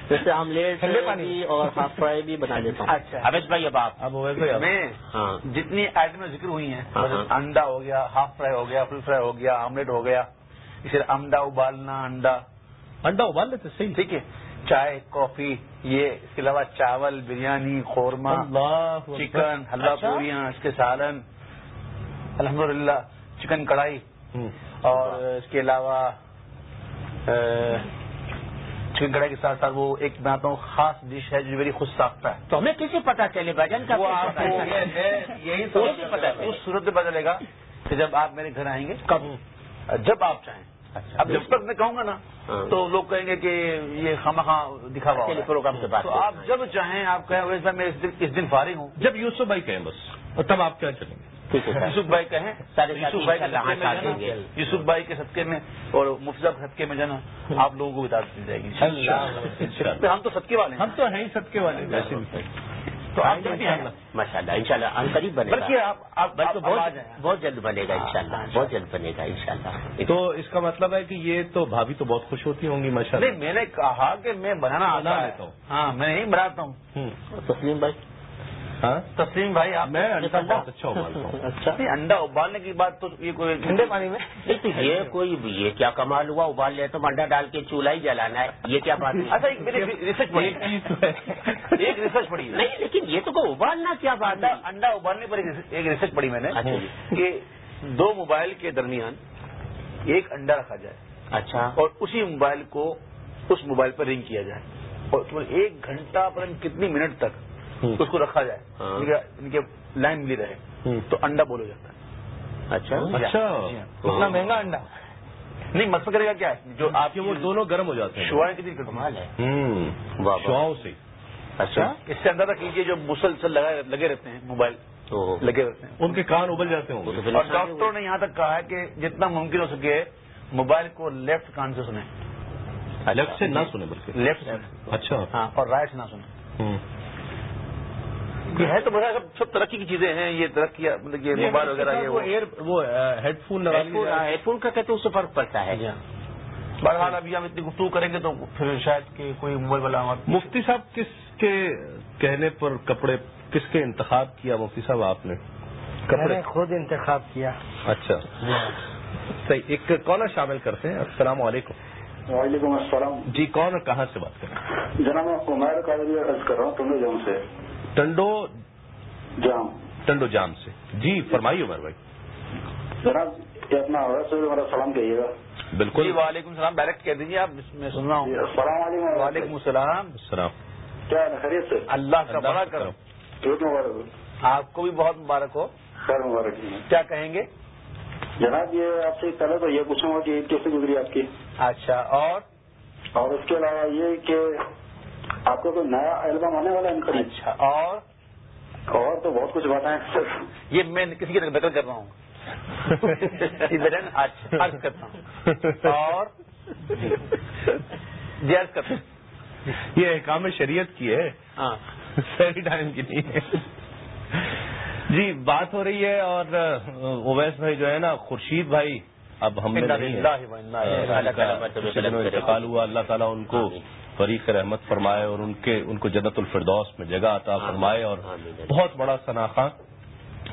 جیسے آملیٹ بھی اور ہاف فرائی بھی بنا لیتا ہوں۔ اچھا۔ اویش بھائی اب آپ۔ اب ویسے میں ہاں۔ جتنی آئٹمیں ذکر ہوئی ہیں ہاں، ہاں۔ انڈا ہو گیا ہاف فرائی ہو گیا فل فرائی ہو گیا آملیٹ ہو گیا اسے انڈا ابالنا انڈا۔ انڈا ابال لیتے صحیح۔ ٹھیک ہے۔ چائے کافی یہ اس کے علاوہ چاول بریانی قورمہ اللہ چکن حلوہ اچھا؟ پوریاں اس کے سالن الحمدللہ چکن کڑھائی۔ اور اس کے علاوہ چکن کڑھائی کے ساتھ ساتھ وہ ایک بناتا ہوں خاص ڈش ہے جو میری خود ساختہ ہے۔ تو ہمیں کیسے پتا چلے بھجن کا؟ یہی؟ اس صورت میں پتا چلے گا کہ جب آپ میرے گھر آئیں گے کب؟ جب آپ چاہیں۔ اب جب تک میں کہوں گا نا ہاں۔ تو لوگ کہیں گے کہ یہ خامہ خاں دکھا ہوا پروگرام تو کرتے آپ جب چاہیں آپ کہیں ویسا میں اس دن- فارغ ہوں۔ جب یوسف بھائی کہیں بس تب آپ کیا چلیں گے؟ یوسف بھائی کہیں یوسف بھائی کے یوسف بھائی کے صدقے میں اور کے صدقے میں جو ہے نا آپ لوگوں کو بتا دی جائے گی۔ اللہ ہم تو صدقے والے ہیں۔ ہم تو ہیں ہی صدقے والے۔ تو ماشاء اللہ ان شاء اللہ قریب بنے گا۔ بہت جلد بنے گا انشاءاللہ۔ بہت جلد بنے گا انشاءاللہ۔ تو اس کا مطلب ہے کہ یہ تو بھابھی تو بہت خوش ہوتی ہوں گی ماشاء نہیں میں نے کہا کہ میں بنانا بنا آتا ہے ہوں۔ ہاں میں نہیں بناتا ہوں۔ اللہ تسلیم بھائی؟ ہاں تسلیم بھائی آپ میں انڈا بہت اچھا ابالتا ہوں۔ اچھا۔ انڈا ابالنے کی بات تو یہ کوئی ٹھنڈے پانی میں۔ یہ کوئی یہ کیا کمال ہوا؟ ابال لے تو انڈا ڈال کے چولہا ہی جلانا ہے۔ یہ کیا بات ہے؟ اچھا ایک میری ریسرچ پڑھی۔ ایک ریسرچ پڑھی ہے۔ نہیں لیکن یہ تو کوئی ابالنا کیا بات ہے؟ انڈا ابالنے پر ایک ریسرچ پڑھی میں نے اچھا جی۔ کہ دو موبائل کے درمیان ایک انڈا رکھا جائے۔ اچھا۔ اور اسی موبائل کو اس موبائل پر رنگ کیا جائے۔ اور اس میں ایک گھنٹہ پر کتنی منٹ تک اس کو رکھا جائے. ہاں۔ ان کے- کے لائن ملی رہے. تو انڈا بولو جاتا ہے. اچھا. اچھا. جی ہاں۔ اتنا مہنگا انڈا. نہیں مقصد کرے گا کیا ہے؟ جو آپ کہ وہ دونوں گرم ہو جاتے ہیں. شوائیں کتنی کمال ہے. ہوں. واہ واہ۔ شعاؤں سے. اچھا. اس سے اندازہ کیجیے جو مسلسل لگا- لگے رہتے ہیں موبائل لگے رہتے ہیں. ان کے کان ابل جاتے ہوں گے. اور ڈاکٹروں نے یہاں تک کہا ہے کہ جتنا ممکن ہو سکے موبائل کو لیفٹ کان سے سنیں. لیفٹ سے نہ سنے بلکہ. لیفٹ سے. اچھا. ہاں اور رائٹ سے نہ سنیں۔ یہ ہے تو بڑا سب ترقی کی چیزیں ہیں یہ ترقی مطلب یہ موبائل وغیرہ یہ وہ وہ ایئر وہ ہیڈ فون لگا ہیڈ فون کا کہتے ہیں اس سے فرق پڑتا ہے۔ بہرحال ابھی ہم اتنی گفتگو کریں گے تو پھر شاید کہ کوئی موبائل والا مفتی صاحب کس کے کہنے پر کپڑے کس کے انتخاب کیا مفتی صاحب آپ نے؟ کپڑے نے خود انتخاب کیا۔ اچھا۔ صحیح ایک کالر شامل کرتے ہیں۔ السلام علیکم۔ وعلیکم السلام۔ جی کون اور کہاں سے بات کر رہے ہیں؟ جناب میں عمیر قادری عرض کر رہا ہوں تمہیں جام سے۔ ٹنڈو جام۔ ٹنڈو جام سے۔ جی فرمائیے عمر بھائی۔ جناب اپنا سلام کہیے گا۔ جی بالکل وعلیکم السلام ڈائریکٹ کہہ دیجیے آپ میں سن رہا جی، ہوں۔ السلام علیکم۔ وعلیکم السلام۔ السلام۔ کیا خیریت سے؟ اللہ کا بڑا بہت مبارک ہو۔ آپ کو بھی بہت مبارک ہو۔ خیر مبارک جی کیا کہیں گے؟ جناب یہ آپ سے پہلے تو یہ پوچھوں گا کہ عید کیسے گزری آپ کی؟ اچھا اور؟ اور اس کے علاوہ یہ کہ آپ کا کوئی نیا البم آنے والا ہے ان قریب اچھا اور اور تو بہت کچھ باتیں ہیں سر یہ میں کسی کی نقل کر رہا ہوں اچھا عرض کرتا اور جی عرض کرتا ہوں یہ احکام شریعت کی ہے ہاں ٹائم کی نہیں ہے جی بات ہو رہی ہے اور اویس بھائی جو ہے نا خورشید بھائی اب ہم نے۔ انتقال ہوا اللہ تعالیٰ ان کو۔ فریق رحمت فرمائے اور ان کے ان کو جنت الفردوس میں جگہ عطا۔ فرمائے اور۔ بہت بڑا شناخواں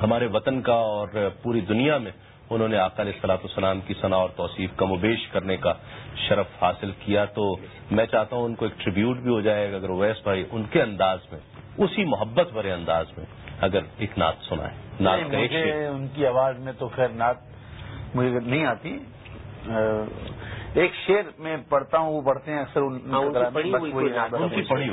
ہمارے وطن کا اور پوری دنیا میں انہوں نے آقا علیہ السلاۃ السلام کی ثنا اور توصیف کم و بیش کرنے کا شرف حاصل کیا تو میں چاہتا ہوں ان کو ایک ٹریبیوٹ بھی ہو جائے گا اگر اویس بھائی ان کے انداز میں اسی محبت بھرے انداز میں اگر ایک نعت سنائے نعت کا ایک ان کی آواز میں تو خیر نعت مجھے نہیں آتی ایک شعر میں پڑھتا ہوں وہ پڑھتے ہیں اکثر ان ہاں، کی پڑھی ہوئی وہی کوئی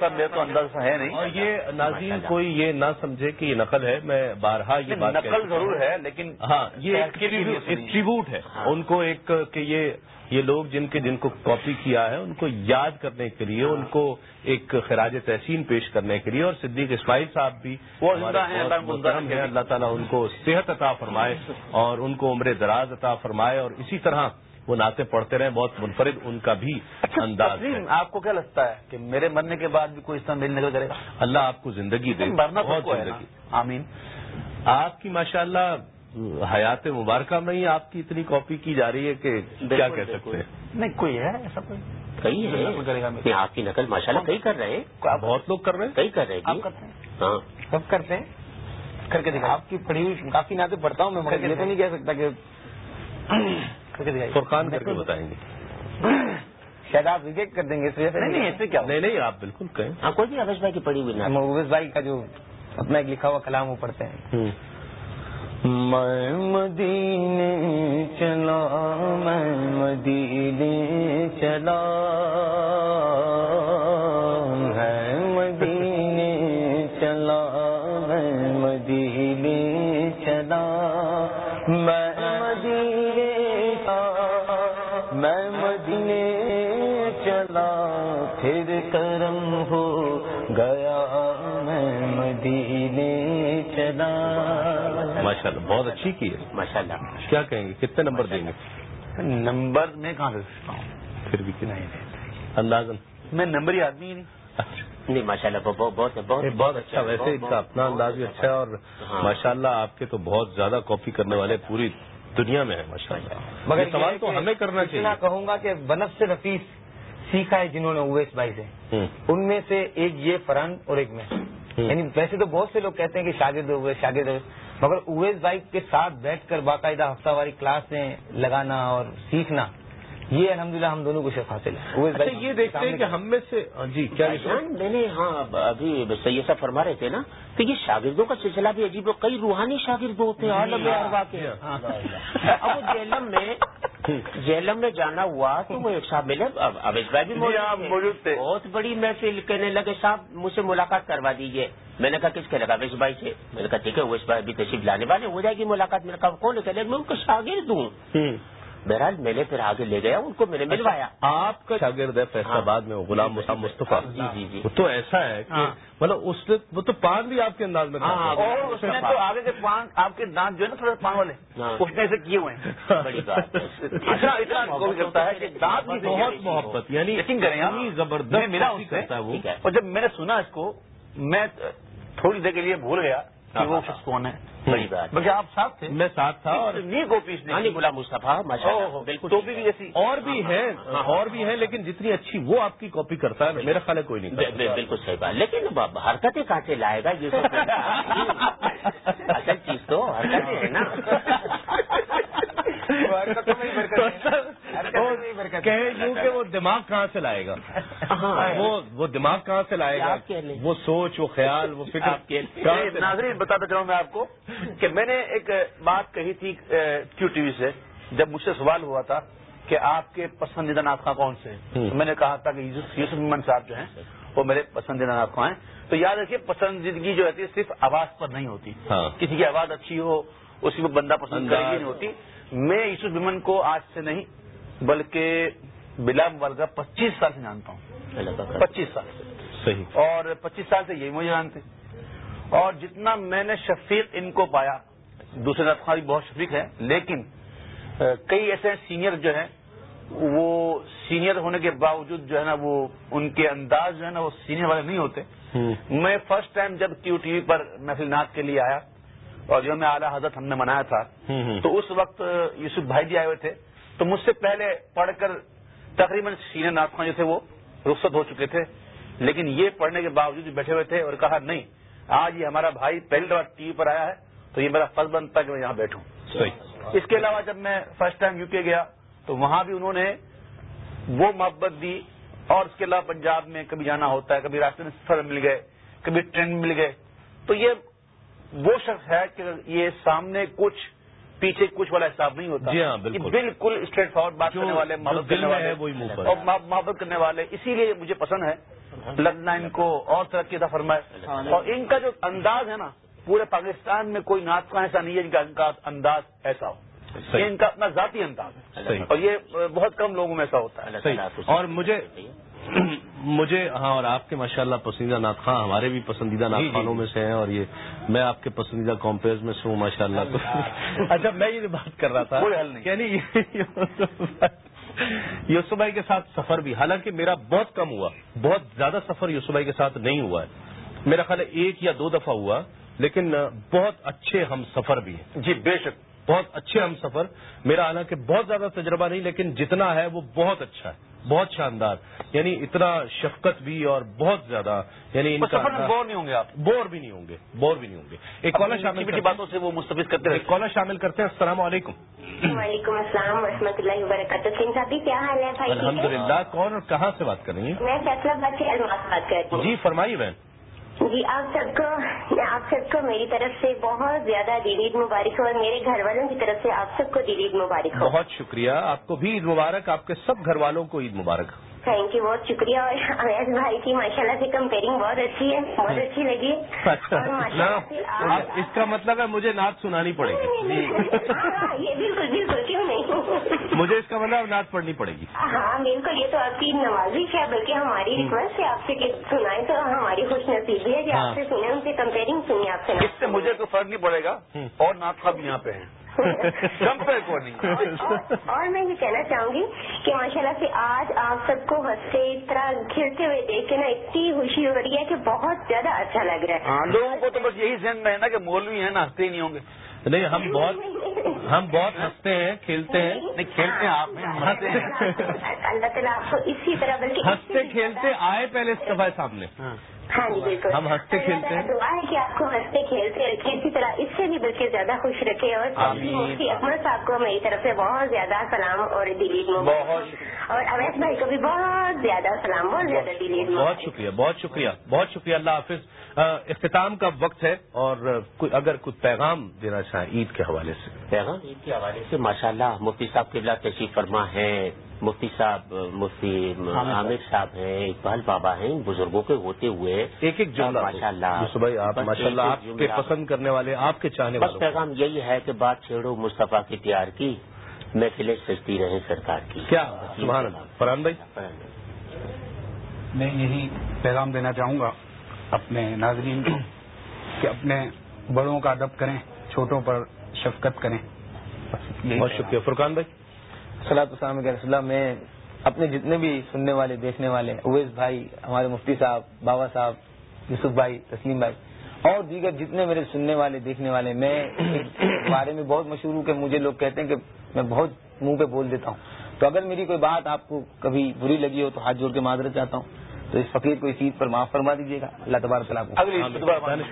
کا میرا تو انداز ہے نہیں۔ اور یہ ناظرین کوئی یہ نہ سمجھے کہ یہ نقل ہے میں بارہا یہ بات نقل۔ ضرور ہے لیکن ہاں یہ ٹریبیوٹ- ہے۔ ان کو ایک کہ یہ یہ لوگ جن کے جن کو کاپی کیا ہے ان کو یاد کرنے کے لیے ان کو ایک خراج تحسین پیش کرنے کے لیے اور صدیق اسماعیل صاحب بھی وہ اللہ تعالیٰ ان کو صحت عطا فرمائے اور ان کو عمر دراز عطا فرمائے اور اسی طرح وہ نعتیں پڑھتے رہے بہت منفرد ان کا بھی انداز ہے۔ تسلیم آپ کو کیا لگتا ہے کہ میرے مرنے کے بعد بھی کوئی اس طرح میل نکل کرے گا؟ اللہ آپ کو زندگی دے مرنا بہت۔ زندگی۔ آمین۔ آپ کی ماشاءاللہ حیات مبارکہ میں ہی آپ کی اتنی کاپی کی جا رہی ہے کہ کیا کہہ سکتے ہیں؟ نہیں کوئی ہے ایسا کوئی؟ کئی ہے نقل کرے گا نہیں، آپ کی نقل ماشاءاللہ کئی کر رہے ہیں۔ بہت لوگ کر رہے ہیں۔ کئی کر رہے آپ جی۔ کرتے ہیں؟ ہاں۔ سب کرتے ہیں؟ کر کے دکھا آپ کی پڑھی ہوئی کافی نعتیں پڑھتا ہوں میں تو نہیں کہہ سکتا کہ فرقان کر کے بتائیں گے۔ شاید آپ ریجیکٹ کر دیں گے اس وجہ سے۔ نہیں نہیں ایسے کیا؟ نہیں نہیں آپ بالکل کہیں۔ ہاں کوئی بھی اویش بھائی کی پڑھی ہوئی نعت محبوب بھائی کا جو اپنا ایک لکھا ہوا کلام وہ پڑھتے ہیں۔ میں مدینے چلا میں مدینے چلا۔ ماشاء اللہ بہت اچھی کی ہے۔ ماشاء اللہ کیا کہیں گے؟ کتنے نمبر دیں گے؟ نمبر میں کہاں سے سکتا ہوں؟ پھر بھی کتنے؟ اندازن میں نمبر ہی آدمی ہی نہیں۔ نہیں ماشاء اللہ بہت بہت اچھا۔ ویسے اس کا اپنا انداز بھی اچھا ہے اور ہاں۔ ماشاءاللہ آپ کے تو بہت زیادہ کاپی کرنے والے پوری دنیا میں ہیں ماشاءاللہ۔ مگر یہ سوال تو ہمیں کرنا چاہیے۔ کہوں گا کہ بنف سے نفیس سیکھا ہے جنہوں نے اویس بھائی سے۔ ان میں سے ایک یہ فرن اور ایک میں۔ یعنی ویسے تو بہت سے لوگ کہتے ہیں کہ شاگرد ہوئے شاگرد ہوئے مگر اویس بھائی کے ساتھ بیٹھ کر باقاعدہ ہفتہ واری کلاسیں لگانا اور سیکھنا یہ الحمدللہ ہم دونوں کو شرف حاصل ہے۔ اچھا یہ دیکھتے ہیں کہ ہم میں سے جی کیا میں نے ہاں ابھی سید صاحب فرما رہے تھے نا کہ یہ شاگردوں کا سلسلہ بھی عجیب ہے۔ کئی روحانی شاگرد ہوتے ہیں عالم اروا کے۔ ہاں۔ اب وہ جیلم میں جیلم میں جانا ہوا تو وہ ایک صاحب ملے۔ اب اویش بھائی بھی جی،۔ موجود تھے۔ بہت بڑی محفل کہنے لگے صاحب مجھ سے ملاقات کروا دیجیے میں نے کہا کس کے لگا؟ اویش بھائی سے۔ میں نے کہا ٹھیک ہے اویش بھائی ابھی تشریف لانے والے ہو جائے گی ملاقات۔ میں نے کہا کون ہے؟ لگے، میں ان کا شاگرد ہوں۔ بہرحال میں نے پھر آگے لے گیا ان کو میں نے ملوایا۔ آپ کا شاگرد ہے فیصلہ آباد میں غلام مسام مصطفیٰ۔ جی جی جی۔ وہ تو ایسا ہے کہ مطلب اس نے وہ تو پان بھی آپ کے انداز میں ہاں، کھاتا ہے۔ اور اس نے تو آگے کے پان آپ کے دانت جو ہے نا تھوڑے پان والے ہاں۔ اس نے ایسے کیے ہوئے ہیں۔ بڑی بات ہے۔ اتنا اتنا غور کرتا ہے کہ دانت بھی بہت محبت یعنی یقین کریں آپ اتنی زبردست ملا اس سے۔ کرتا ہے وہ۔ اور جب میں نے سنا اس کو میں تھوڑی دیر کے لیے بھول گیا۔ کہ وہ شخص کون ہے؟ بڑی بات بلکہ آپ ساتھ تھے۔ میں ساتھ تھا اور ہاں۔ غلام مصطفیٰ بالکل ٹوپی بھی جیسی اور بھی ہیں اور بھی ہیں لیکن جتنی اچھی وہ آپ کی کاپی کرتا ہے میرا خیال ہے کوئی نہیں بالکل صحیح بات۔ لیکن حرکتیں کہاں سے لائے گا؟ یہ اصل چیز تو حرکتیں ہیں نا۔ یوں کہ وہ دماغ کہاں سے لائے گا؟ ہاں۔ وہ دماغ کہاں سے لائے گا۔ وہ سوچ وہ خیال وہ فکر۔ ناظرین بتاتا چاہوں میں آپ کو کہ میں نے ایک بات کہی تھی کیو ٹی وی سے جب مجھ سے سوال ہوا تھا کہ آپ کے پسندیدہ ناطخواں کون سے ہیں؟ میں نے کہا تھا کہ یوسف ممن صاحب جو ہیں وہ میرے پسندیدہ ناطخواں ہیں۔ تو یاد رکھیے پسندیدگی جو ہوتی ہے صرف آواز پر نہیں ہوتی۔ ہاں۔ کسی کی آواز اچھی ہو اسی میں بندہ پسند کرے انداز۔ نہیں ہوتی۔ میں یوسف بمن کو آج سے نہیں بلکہ بلا مبالغہ پچیس سال سے جانتا ہوں۔ پچیس سال سے۔ صحیح۔ اور پچیس سال سے یہی مجھے جانتے۔ اور جتنا میں نے شفیق ان کو پایا دوسرے نفقہ بھی بہت شفیق ہے لیکن کئی ایسے سینئر جو ہیں وہ سینئر ہونے کے باوجود جو ہے نا وہ ان کے انداز جو ہے نا وہ سینئر والے نہیں ہوتے۔ میں فرسٹ ٹائم جب کیو ٹی وی پر محفل نعت کے لیے آیا اور میں اعلیٰ حضرت ہم نے منایا تھا۔ تو اس وقت یوسف بھائی جی آئے ہوئے تھے۔ تو مجھ سے پہلے پڑھ کر تقریباً سینئر ناطخواں جو تھے وہ رخصت ہو چکے تھے۔ لیکن یہ پڑھنے کے باوجود بھی بیٹھے ہوئے تھے اور کہا نہیں آج یہ ہمارا بھائی پہلی دفعہ ٹی وی پر آیا ہے تو یہ میرا فرض بنتا کہ میں یہاں بیٹھوں۔ اس کے علاوہ جب میں فرسٹ ٹائم یو کے گیا تو وہاں بھی انہوں نے وہ محبت دی۔ اور اس کے علاوہ پنجاب میں کبھی جانا ہوتا ہے کبھی راستے میں سفر مل گئے کبھی ٹرین مل گئے۔ تو یہ وہ شخص ہے کہ یہ سامنے کچھ پیچھے کچھ والا حساب نہیں ہوتا. جی ہاں، بالکل۔ بالکل اسٹریٹ فارورڈ بات کرنے والے محبت کرنے والے۔ اور مح- محبت کرنے والے اسی لیے مجھے پسند ہے. لگنا ان کو اور ترقی عطا فرمائے. اور ان کا جو انداز ہے نا پورے پاکستان میں کوئی ناچ کا ایسا نہیں ہے جن کا ان کا انداز ایسا ہو. یہ ان کا اپنا ذاتی انداز ہے۔ اور یہ بہت کم لوگوں میں ایسا ہوتا ہے. اور مجھے مجھے ہاں اور آپ کے ماشاءاللہ پسندیدہ نعت خواں ہمارے بھی پسندیدہ جی، نعت خانوں میں سے ہیں اور یہ میں آپ کے پسندیدہ کمپیئرز میں سے ہوں ماشاء اللہ اچھا میں یہ بات کر رہا تھا۔ یعنی یوسف بھائی کے ساتھ سفر بھی حالانکہ میرا بہت کم ہوا۔ بہت زیادہ سفر یوسف بھائی کے ساتھ نہیں ہوا ہے۔ میرا خیال ہے ایک یا دو دفعہ ہوا لیکن بہت اچھے ہم سفر بھی ہیں۔ جی بے شک۔ بہت اچھے ہم سفر۔ میرا حالانکہ بہت زیادہ تجربہ نہیں لیکن جتنا ہے وہ بہت اچھا ہے۔ بہت شاندار یعنی اتنا شفقت بھی اور بہت زیادہ یعنی ان کا بور نہیں ہوں گے آپ؟ بور بھی نہیں ہوں گے بور بھی نہیں ہوں گے۔ ایک کالر شامل باتوں سے وہ مستفید کرتے ہیں۔ کالر شامل کرتے ہیں۔ السلام علیکم۔ وعلیکم السلام ورحمۃ اللہ وبرکاتہ۔ سنگھ صاحب کیا حال ہے؟ الحمد للہ کون اور کہاں سے بات کر رہی ہیں؟ میں فیصلہ سے الماس بات کر رہی ہوں۔ جی فرمائیے بہن۔ جی آپ سب کو آپ سب کو میری طرف سے بہت زیادہ دل عید مبارک ہو اور میرے گھر والوں کی طرف سے آپ سب کو دل عید مبارک ہو۔ بہت شکریہ۔ آپ کو بھی عید مبارک، آپ کے سب گھر والوں کو عید مبارک۔ تھینک یو بہت شکریہ اور اویس بھائی کی ماشاء اللہ سے کمپیئرنگ بہت اچھی ہے بہت اچھی لگی اچھا اس کا مطلب ہے مجھے نعت سنانی پڑے گی یہ بالکل بالکل کیوں نہیں مجھے اس کا مطلب نعت پڑھنی پڑے گی ہاں بالکل یہ تو آپ کی نوازش ہے بلکہ ہماری ریکویسٹ ہے آپ سے کہ سنائیں تو ہماری خوش نصیبی ہے کہ۔ آپ سے سنیں ان سے کمپیئرنگ سنیں آپ سے اس سے مجھے کوئی فرق نہیں پڑے گا اور ناخوا بھی یہاں پہ ہیں کو نہیں اور میں یہ کہنا چاہوں گی کہ ماشاءاللہ سے آج آپ سب کو ہنستے اس طرح کھلتے ہوئے دیکھ کے نا اتنی خوشی ہو رہی ہے کہ بہت زیادہ اچھا لگ رہا ہے۔ ہاں لوگوں کو تو بس یہی ذہن میں ہے نا کہ مولوی ہیں نا ہنستے ہی نہیں ہوں گے۔ نہیں ہم بہت ہم بہت ہنستے ہیں کھیلتے ہیں۔ نہیں کھیلتے ہیں آپ ہنستے ہیں۔ اللہ تعالیٰ آپ کو اسی طرح بلکہ ہنستے کھیلتے آئے پہلے اس دفعہ سامنے۔ ہاں جی بالکل۔ ہم ہنستے کھیلتے۔ ہیں دعا ہے کہ آپ کو ہنستے کھیلتے رکھے اسی طرح اس سے بھی بلکہ زیادہ خوش رکھے اور صاحب کو میری طرف سے بہت زیادہ سلام اور مبارک۔ اور اویس بھائی کو بھی بہت زیادہ سلام بہت زیادہ دلیل بہت شکریہ بہت شکریہ بہت شکریہ۔ اللہ حافظ۔ اختتام کا وقت ہے اور اگر کوئی پیغام دینا چاہیں عید کے حوالے سے۔ پیغام عید کے حوالے سے ماشاء اللہ مفتی صاحب قبلہ تشریف فرما ہے مفتی صاحب مفتی عامر صاحب۔ ہیں اقبال بابا ہیں ان بزرگوں کے ہوتے ہوئے۔ ایک ایک جملہ ماشاء اللہ آپ ماشاء اللہ آپ کے۔ پسند کرنے والے آپ کے چاہنے بس والوں۔ پیغام یہی ہے کہ بات چھیڑو مصطفیٰ کی پیار کی محفلیں سجتی رہیں سرکار کی۔ کیا سبحان اللہ۔ فرحان بھائی۔ میں یہی پیغام دینا چاہوں گا۔ اپنے ناظرین کو کہ اپنے بڑوں کا ادب کریں چھوٹوں پر شفقت کریں۔ بہت۔ شکریہ۔ فرقان بھائی۔ صلاح السلام اللہ میں اپنے جتنے بھی سننے والے دیکھنے والے اویس بھائی ہمارے مفتی صاحب بابا صاحب یوسف بھائی تسلیم بھائی اور دیگر جتنے میرے سننے والے دیکھنے والے میں بارے میں بہت مشہور ہوں کہ مجھے لوگ کہتے ہیں کہ میں بہت منہ پہ بول دیتا ہوں۔ تو اگر میری کوئی بات آپ کو کبھی بری لگی ہو تو ہاتھ جوڑ کے معذرت چاہتا ہوں۔ تو اس فقیر کو اس عید پر معاف فرما دیجیے گا۔ اللہ تبارک بھائی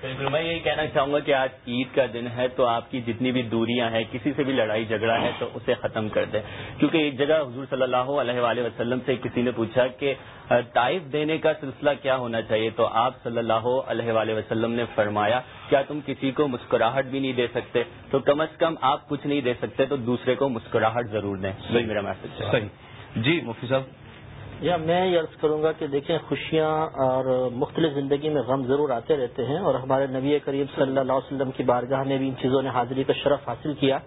بالکل میں یہی کہنا چاہوں گا کہ آج عید کا دن ہے تو آپ کی جتنی بھی دوریاں ہیں کسی سے بھی لڑائی جھگڑا ہے تو اسے ختم کر دیں۔ کیونکہ ایک جگہ حضور صلی اللہ علیہ وآلہ وسلم سے کسی نے پوچھا کہ تائف دینے کا سلسلہ کیا ہونا چاہیے؟ تو آپ صلی اللہ علیہ وآلہ وسلم نے فرمایا کیا تم کسی کو مسکراہٹ بھی نہیں دے سکتے؟ تو کم از کم آپ کچھ نہیں دے سکتے تو دوسرے کو مسکراہٹ ضرور دیں۔ وہی میرا میسج ہے۔ صحیح۔ جی مفتی صاحب۔ یا میں یہ عرض کروں گا کہ دیکھیں خوشیاں اور مختلف زندگی میں غم ضرور آتے رہتے ہیں اور ہمارے نبی کریم صلی اللہ علیہ وسلم کی بارگاہ میں بھی ان چیزوں نے حاضری کا شرف حاصل کیا۔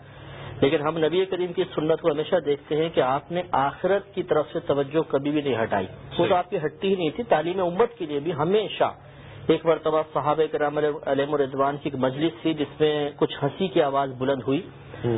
لیکن ہم نبی کریم کی سنت کو ہمیشہ دیکھتے ہیں کہ آپ نے آخرت کی طرف سے توجہ کبھی بھی نہیں ہٹائی۔ وہ تو آپ کی ہٹتی ہی نہیں تھی تعلیم امت کے لیے بھی ہمیشہ۔ ایک مرتبہ صحابہ کرام علیہ الرضوان کی ایک مجلس تھی جس میں کچھ ہنسی کی آواز بلند ہوئی۔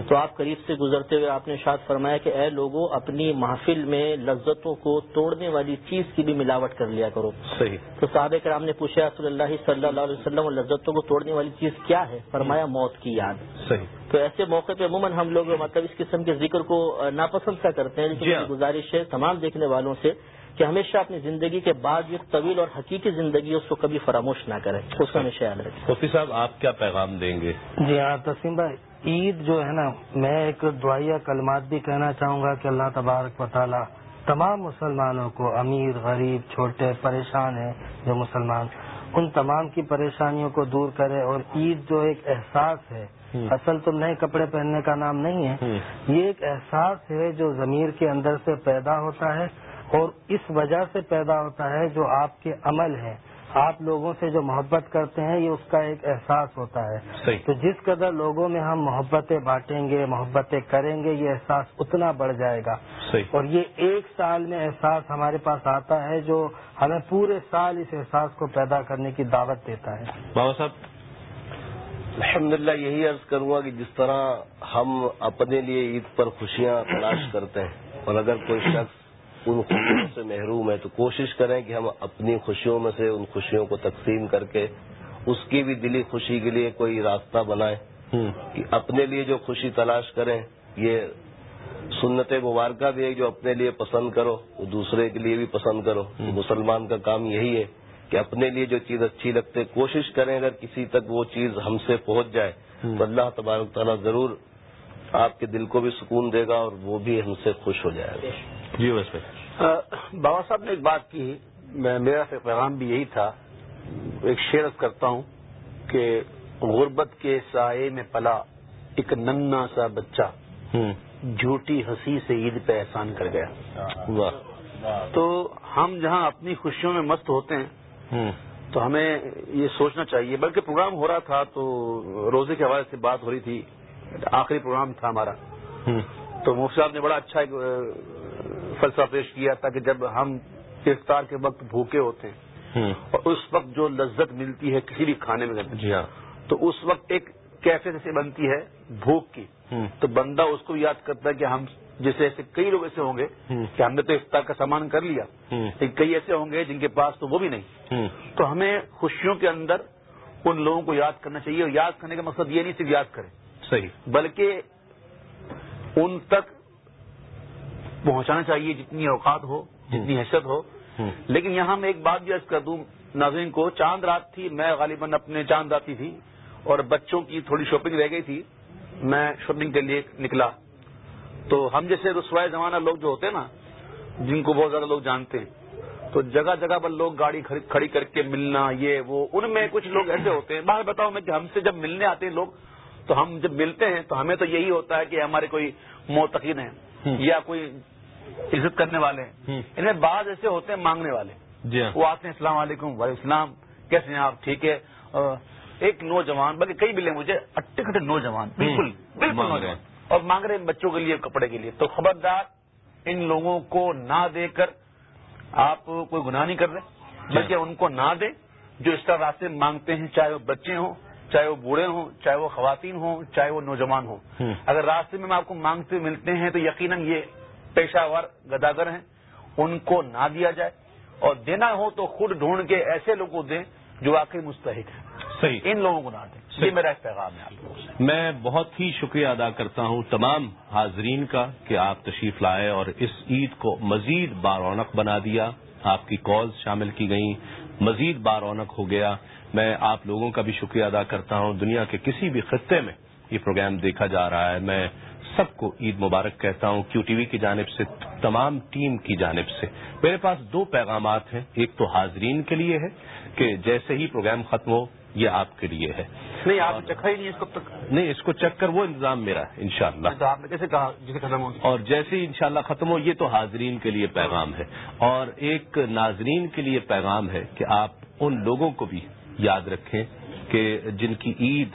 تو آپ قریب سے گزرتے ہوئے آپ نے شاد فرمایا کہ اے لوگوں اپنی محفل میں لذتوں کو توڑنے والی چیز کی بھی ملاوٹ کر لیا کرو۔ صحیح۔ تو صحابہ کرام نے پوچھا رسول اللہ صلی اللہ علیہ وسلم اور لذتوں کو توڑنے والی چیز کیا ہے؟ فرمایا موت کی یاد۔ صحیح۔ تو ایسے موقع پہ عموماً ہم لوگ مطلب اس قسم کے ذکر کو ناپسند سا کرتے ہیں لیکن جی ہاں۔ میری گزارش ہے تمام دیکھنے والوں سے کہ ہمیشہ اپنی زندگی کے بعد جو طویل اور حقیقی زندگی ہے اس کو کبھی فراموش نہ کرے اس کو ہمیشہ یاد رکھیں۔ صاحب آپ کیا پیغام دیں گے؟ جی ہاں تسیم بھائی۔ عید جو ہے نا میں ایک دعائیہ کلمات بھی کہنا چاہوں گا کہ اللہ تبارک و تعالیٰ تمام مسلمانوں کو امیر غریب چھوٹے پریشان ہیں جو مسلمان ان تمام کی پریشانیوں کو دور کرے اور عید جو ایک احساس ہے اصل تو نئے کپڑے پہننے کا نام نہیں ہے یہ ایک احساس ہے جو ضمیر کے اندر سے پیدا ہوتا ہے اور اس وجہ سے پیدا ہوتا ہے جو آپ کے عمل ہیں۔ آپ لوگوں سے جو محبت کرتے ہیں یہ اس کا ایک احساس ہوتا ہے۔ صحیح۔ تو جس قدر لوگوں میں ہم محبتیں بانٹیں گے محبتیں کریں گے یہ احساس اتنا بڑھ جائے گا۔ صحیح۔ اور یہ ایک سال میں احساس ہمارے پاس آتا ہے جو ہمیں پورے سال اس احساس کو پیدا کرنے کی دعوت دیتا ہے۔ بابا صاحب۔ الحمدللہ یہی عرض کروں گا کہ جس طرح ہم اپنے لیے عید پر خوشیاں تلاش کرتے ہیں اور اگر کوئی شخص ان خوشیوں سے محروم ہے تو کوشش کریں کہ ہم اپنی خوشیوں میں سے ان خوشیوں کو تقسیم کر کے اس کی بھی دلی خوشی کے لیے کوئی راستہ بنائیں کہ اپنے لیے جو خوشی تلاش کریں یہ سنت مبارکہ بھی ہے جو اپنے لیے پسند کرو وہ دوسرے کے لیے بھی پسند کرو۔ مسلمان کا کام یہی ہے کہ اپنے لیے جو چیز اچھی لگتے کوشش کریں اگر کسی تک وہ چیز ہم سے پہنچ جائے تو اللہ تبارک تعالیٰ ضرور آپ کے دل کو بھی سکون دے گا اور وہ بھی ہم سے خوش ہو جائے گا۔ جی بس بھائی۔ بابا صاحب نے ایک بات کی۔ میرا پیغام بھی یہی تھا۔ ایک شعر کرتا ہوں کہ غربت کے سائے میں پلا ایک ننا سا بچہ جھوٹی ہنسی سے عید پہ احسان کر گیا۔ تو ہم جہاں اپنی خوشیوں میں مست ہوتے ہیں تو ہمیں یہ سوچنا چاہیے۔ بلکہ پروگرام ہو رہا تھا تو روزے کے حوالے سے بات ہو رہی تھی۔ آخری پروگرام تھا ہمارا۔ تو مفتی صاحب نے بڑا اچھا فلسفہ پیش کیا تھا کہ جب ہم افطار کے وقت بھوکے ہوتے ہیں اور اس وقت جو لذت ملتی ہے کسی بھی کھانے میں جی ہاں۔ تو اس وقت ایک کیفے سے بنتی ہے بھوک کی۔ تو بندہ اس کو یاد کرتا ہے کہ ہم جیسے ایسے کئی لوگ ایسے ہوں گے کہ ہم نے تو افطار کا سامان کر لیا۔ لیکن کئی ایسے ہوں گے جن کے پاس تو وہ بھی نہیں۔ تو ہمیں خوشیوں کے اندر ان لوگوں کو یاد کرنا چاہیے اور یاد کرنے کا مقصد یہ نہیں صرف یاد کریں۔ صحیح۔ بلکہ ان تک پہنچانا چاہیے جتنی اوقات ہو جتنی حیثیت ہو۔ لیکن یہاں میں ایک بات بھی عرض کر دوں ناظرین کو چاند رات تھی میں غالباً اپنے چاند آتی تھی اور بچوں کی تھوڑی شاپنگ رہ گئی تھی میں شاپنگ کے لیے نکلا۔ تو ہم جیسے رسوائے زمانہ لوگ جو ہوتے ہیں نا جن کو بہت زیادہ لوگ جانتے ہیں تو جگہ جگہ پر لوگ گاڑی کھڑی کر کے ملنا یہ وہ ان میں کچھ لوگ ایسے ہوتے ہیں باہر بتاؤں میں کہ ہم سے جب ملنے آتے ہیں لوگ تو ہم جب ملتے ہیں تو ہمیں تو یہی ہوتا ہے کہ ہمارے کوئی موتقین ہیں یا کوئی عزت کرنے والے ہیں۔ ان میں بعض ایسے ہوتے ہیں مانگنے والے۔ جی ہاں۔ وہ آتے ہیں السلام علیکم وعلیکم السلام کیسے ہیں آپ؟ ٹھیک ہے۔ ایک نوجوان بلکہ کئی ملے مجھے اٹھے کٹے نوجوان۔ بالکل بالکل نوجوان۔ اور مانگ رہے ہیں بچوں کے لیے کپڑے کے لیے۔ تو خبردار ان لوگوں کو نہ دے کر آپ کوئی گناہ نہیں کر رہے۔ بلکہ ان کو نہ دیں جو اس طرح راستے مانگتے ہیں چاہے وہ بچے ہوں چاہے وہ بوڑھے ہوں چاہے وہ خواتین ہوں چاہے وہ نوجوان ہوں۔ اگر راستے میں آپ کو مانگتے ملتے ہیں تو یقیناً یہ پیشہ ور گداگر ہیں ان کو نہ دیا جائے اور دینا ہو تو خود ڈھونڈ کے ایسے لوگوں کو دیں جو واقعی مستحق ہیں۔ صحیح۔ ان لوگوں کو نہ دیں۔ یہ میرا پیغام ہے آپ لوگوں میں بہت ہی شکریہ ادا کرتا ہوں تمام حاضرین کا کہ آپ تشریف لائے اور اس عید کو مزید بارونق بنا دیا۔ آپ کی کالز شامل کی گئیں مزید بارونق ہو گیا۔ میں آپ لوگوں کا بھی شکریہ ادا کرتا ہوں۔ دنیا کے کسی بھی خطے میں یہ پروگرام دیکھا جا رہا ہے۔ میں سب کو عید مبارک کہتا ہوں کیو ٹی وی کی جانب سے تمام ٹیم کی جانب سے۔ میرے پاس دو پیغامات ہیں۔ ایک تو حاضرین کے لیے ہے کہ جیسے ہی پروگرام ختم ہو یہ آپ کے لیے ہے۔ نہیں آپ چکھا ہی نہیں اس کو تک نہیں اس کو چک کر وہ انتظام میرا ہے انشاءاللہ۔ تو آپ نے کیسے کہا جسے ختم ہو؟ اور جیسے ہی انشاءاللہ ختم ہو یہ تو حاضرین کے لیے پیغام ہے۔ اور ایک ناظرین کے لیے پیغام ہے کہ آپ ان لوگوں کو بھی یاد رکھیں کہ جن کی عید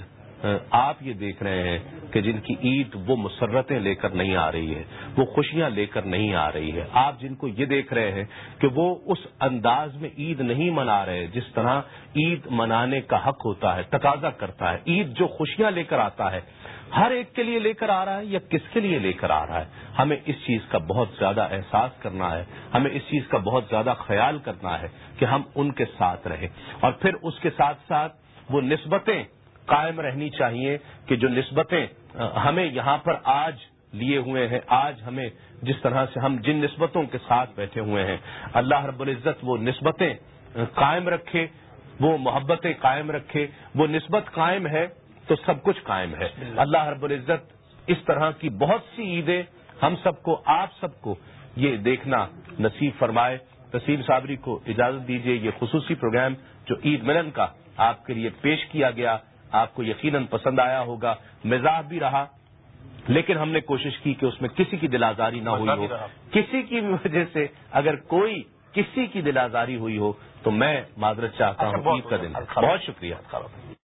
آپ یہ دیکھ رہے ہیں۔ کہ جن کی عید وہ مسرتیں لے کر نہیں آ رہی ہے، وہ خوشیاں لے کر نہیں آ رہی ہے۔ آپ جن کو یہ دیکھ رہے ہیں کہ وہ اس انداز میں عید نہیں منا رہے، جس طرح عید منانے کا حق ہوتا ہے، تقاضا کرتا ہے، عید جو خوشیاں لے کر آتا ہے، ہر ایک کے لیے لے کر آ رہا ہے یا کس کے لیے لے کر آ رہا ہے؟ ہمیں اس چیز کا بہت زیادہ احساس کرنا ہے، ہمیں اس چیز کا بہت زیادہ خیال کرنا ہے کہ ہم ان کے ساتھ رہیں۔ اور پھر اس کے ساتھ ساتھ وہ نسبتیں قائم رہنی چاہیے کہ جو نسبتیں ہمیں یہاں پر آج لیے ہوئے ہیں، آج ہمیں جس طرح سے ہم جن نسبتوں کے ساتھ بیٹھے ہوئے ہیں، اللہ رب العزت وہ نسبتیں قائم رکھے، وہ محبتیں قائم رکھے، وہ نسبت قائم ہے تو سب کچھ قائم ہے۔ اللہ رب العزت اس طرح کی بہت سی عیدیں ہم سب کو، آپ سب کو یہ دیکھنا نصیب فرمائے۔ تسیم صابری کو اجازت دیجیے یہ خصوصی پروگرام جو عید ملن کا آپ کے لیے پیش کیا گیا۔ آپ کو یقیناً پسند آیا ہوگا مزاح بھی رہا لیکن ہم نے کوشش کی کہ اس میں کسی کی دل آزاری نہ ہوئی ہو۔ کسی کی وجہ سے اگر کوئی کسی کی دل آزاری ہوئی ہو تو میں معذرت چاہتا ہوں عید کا دن۔ بہت شکریہ۔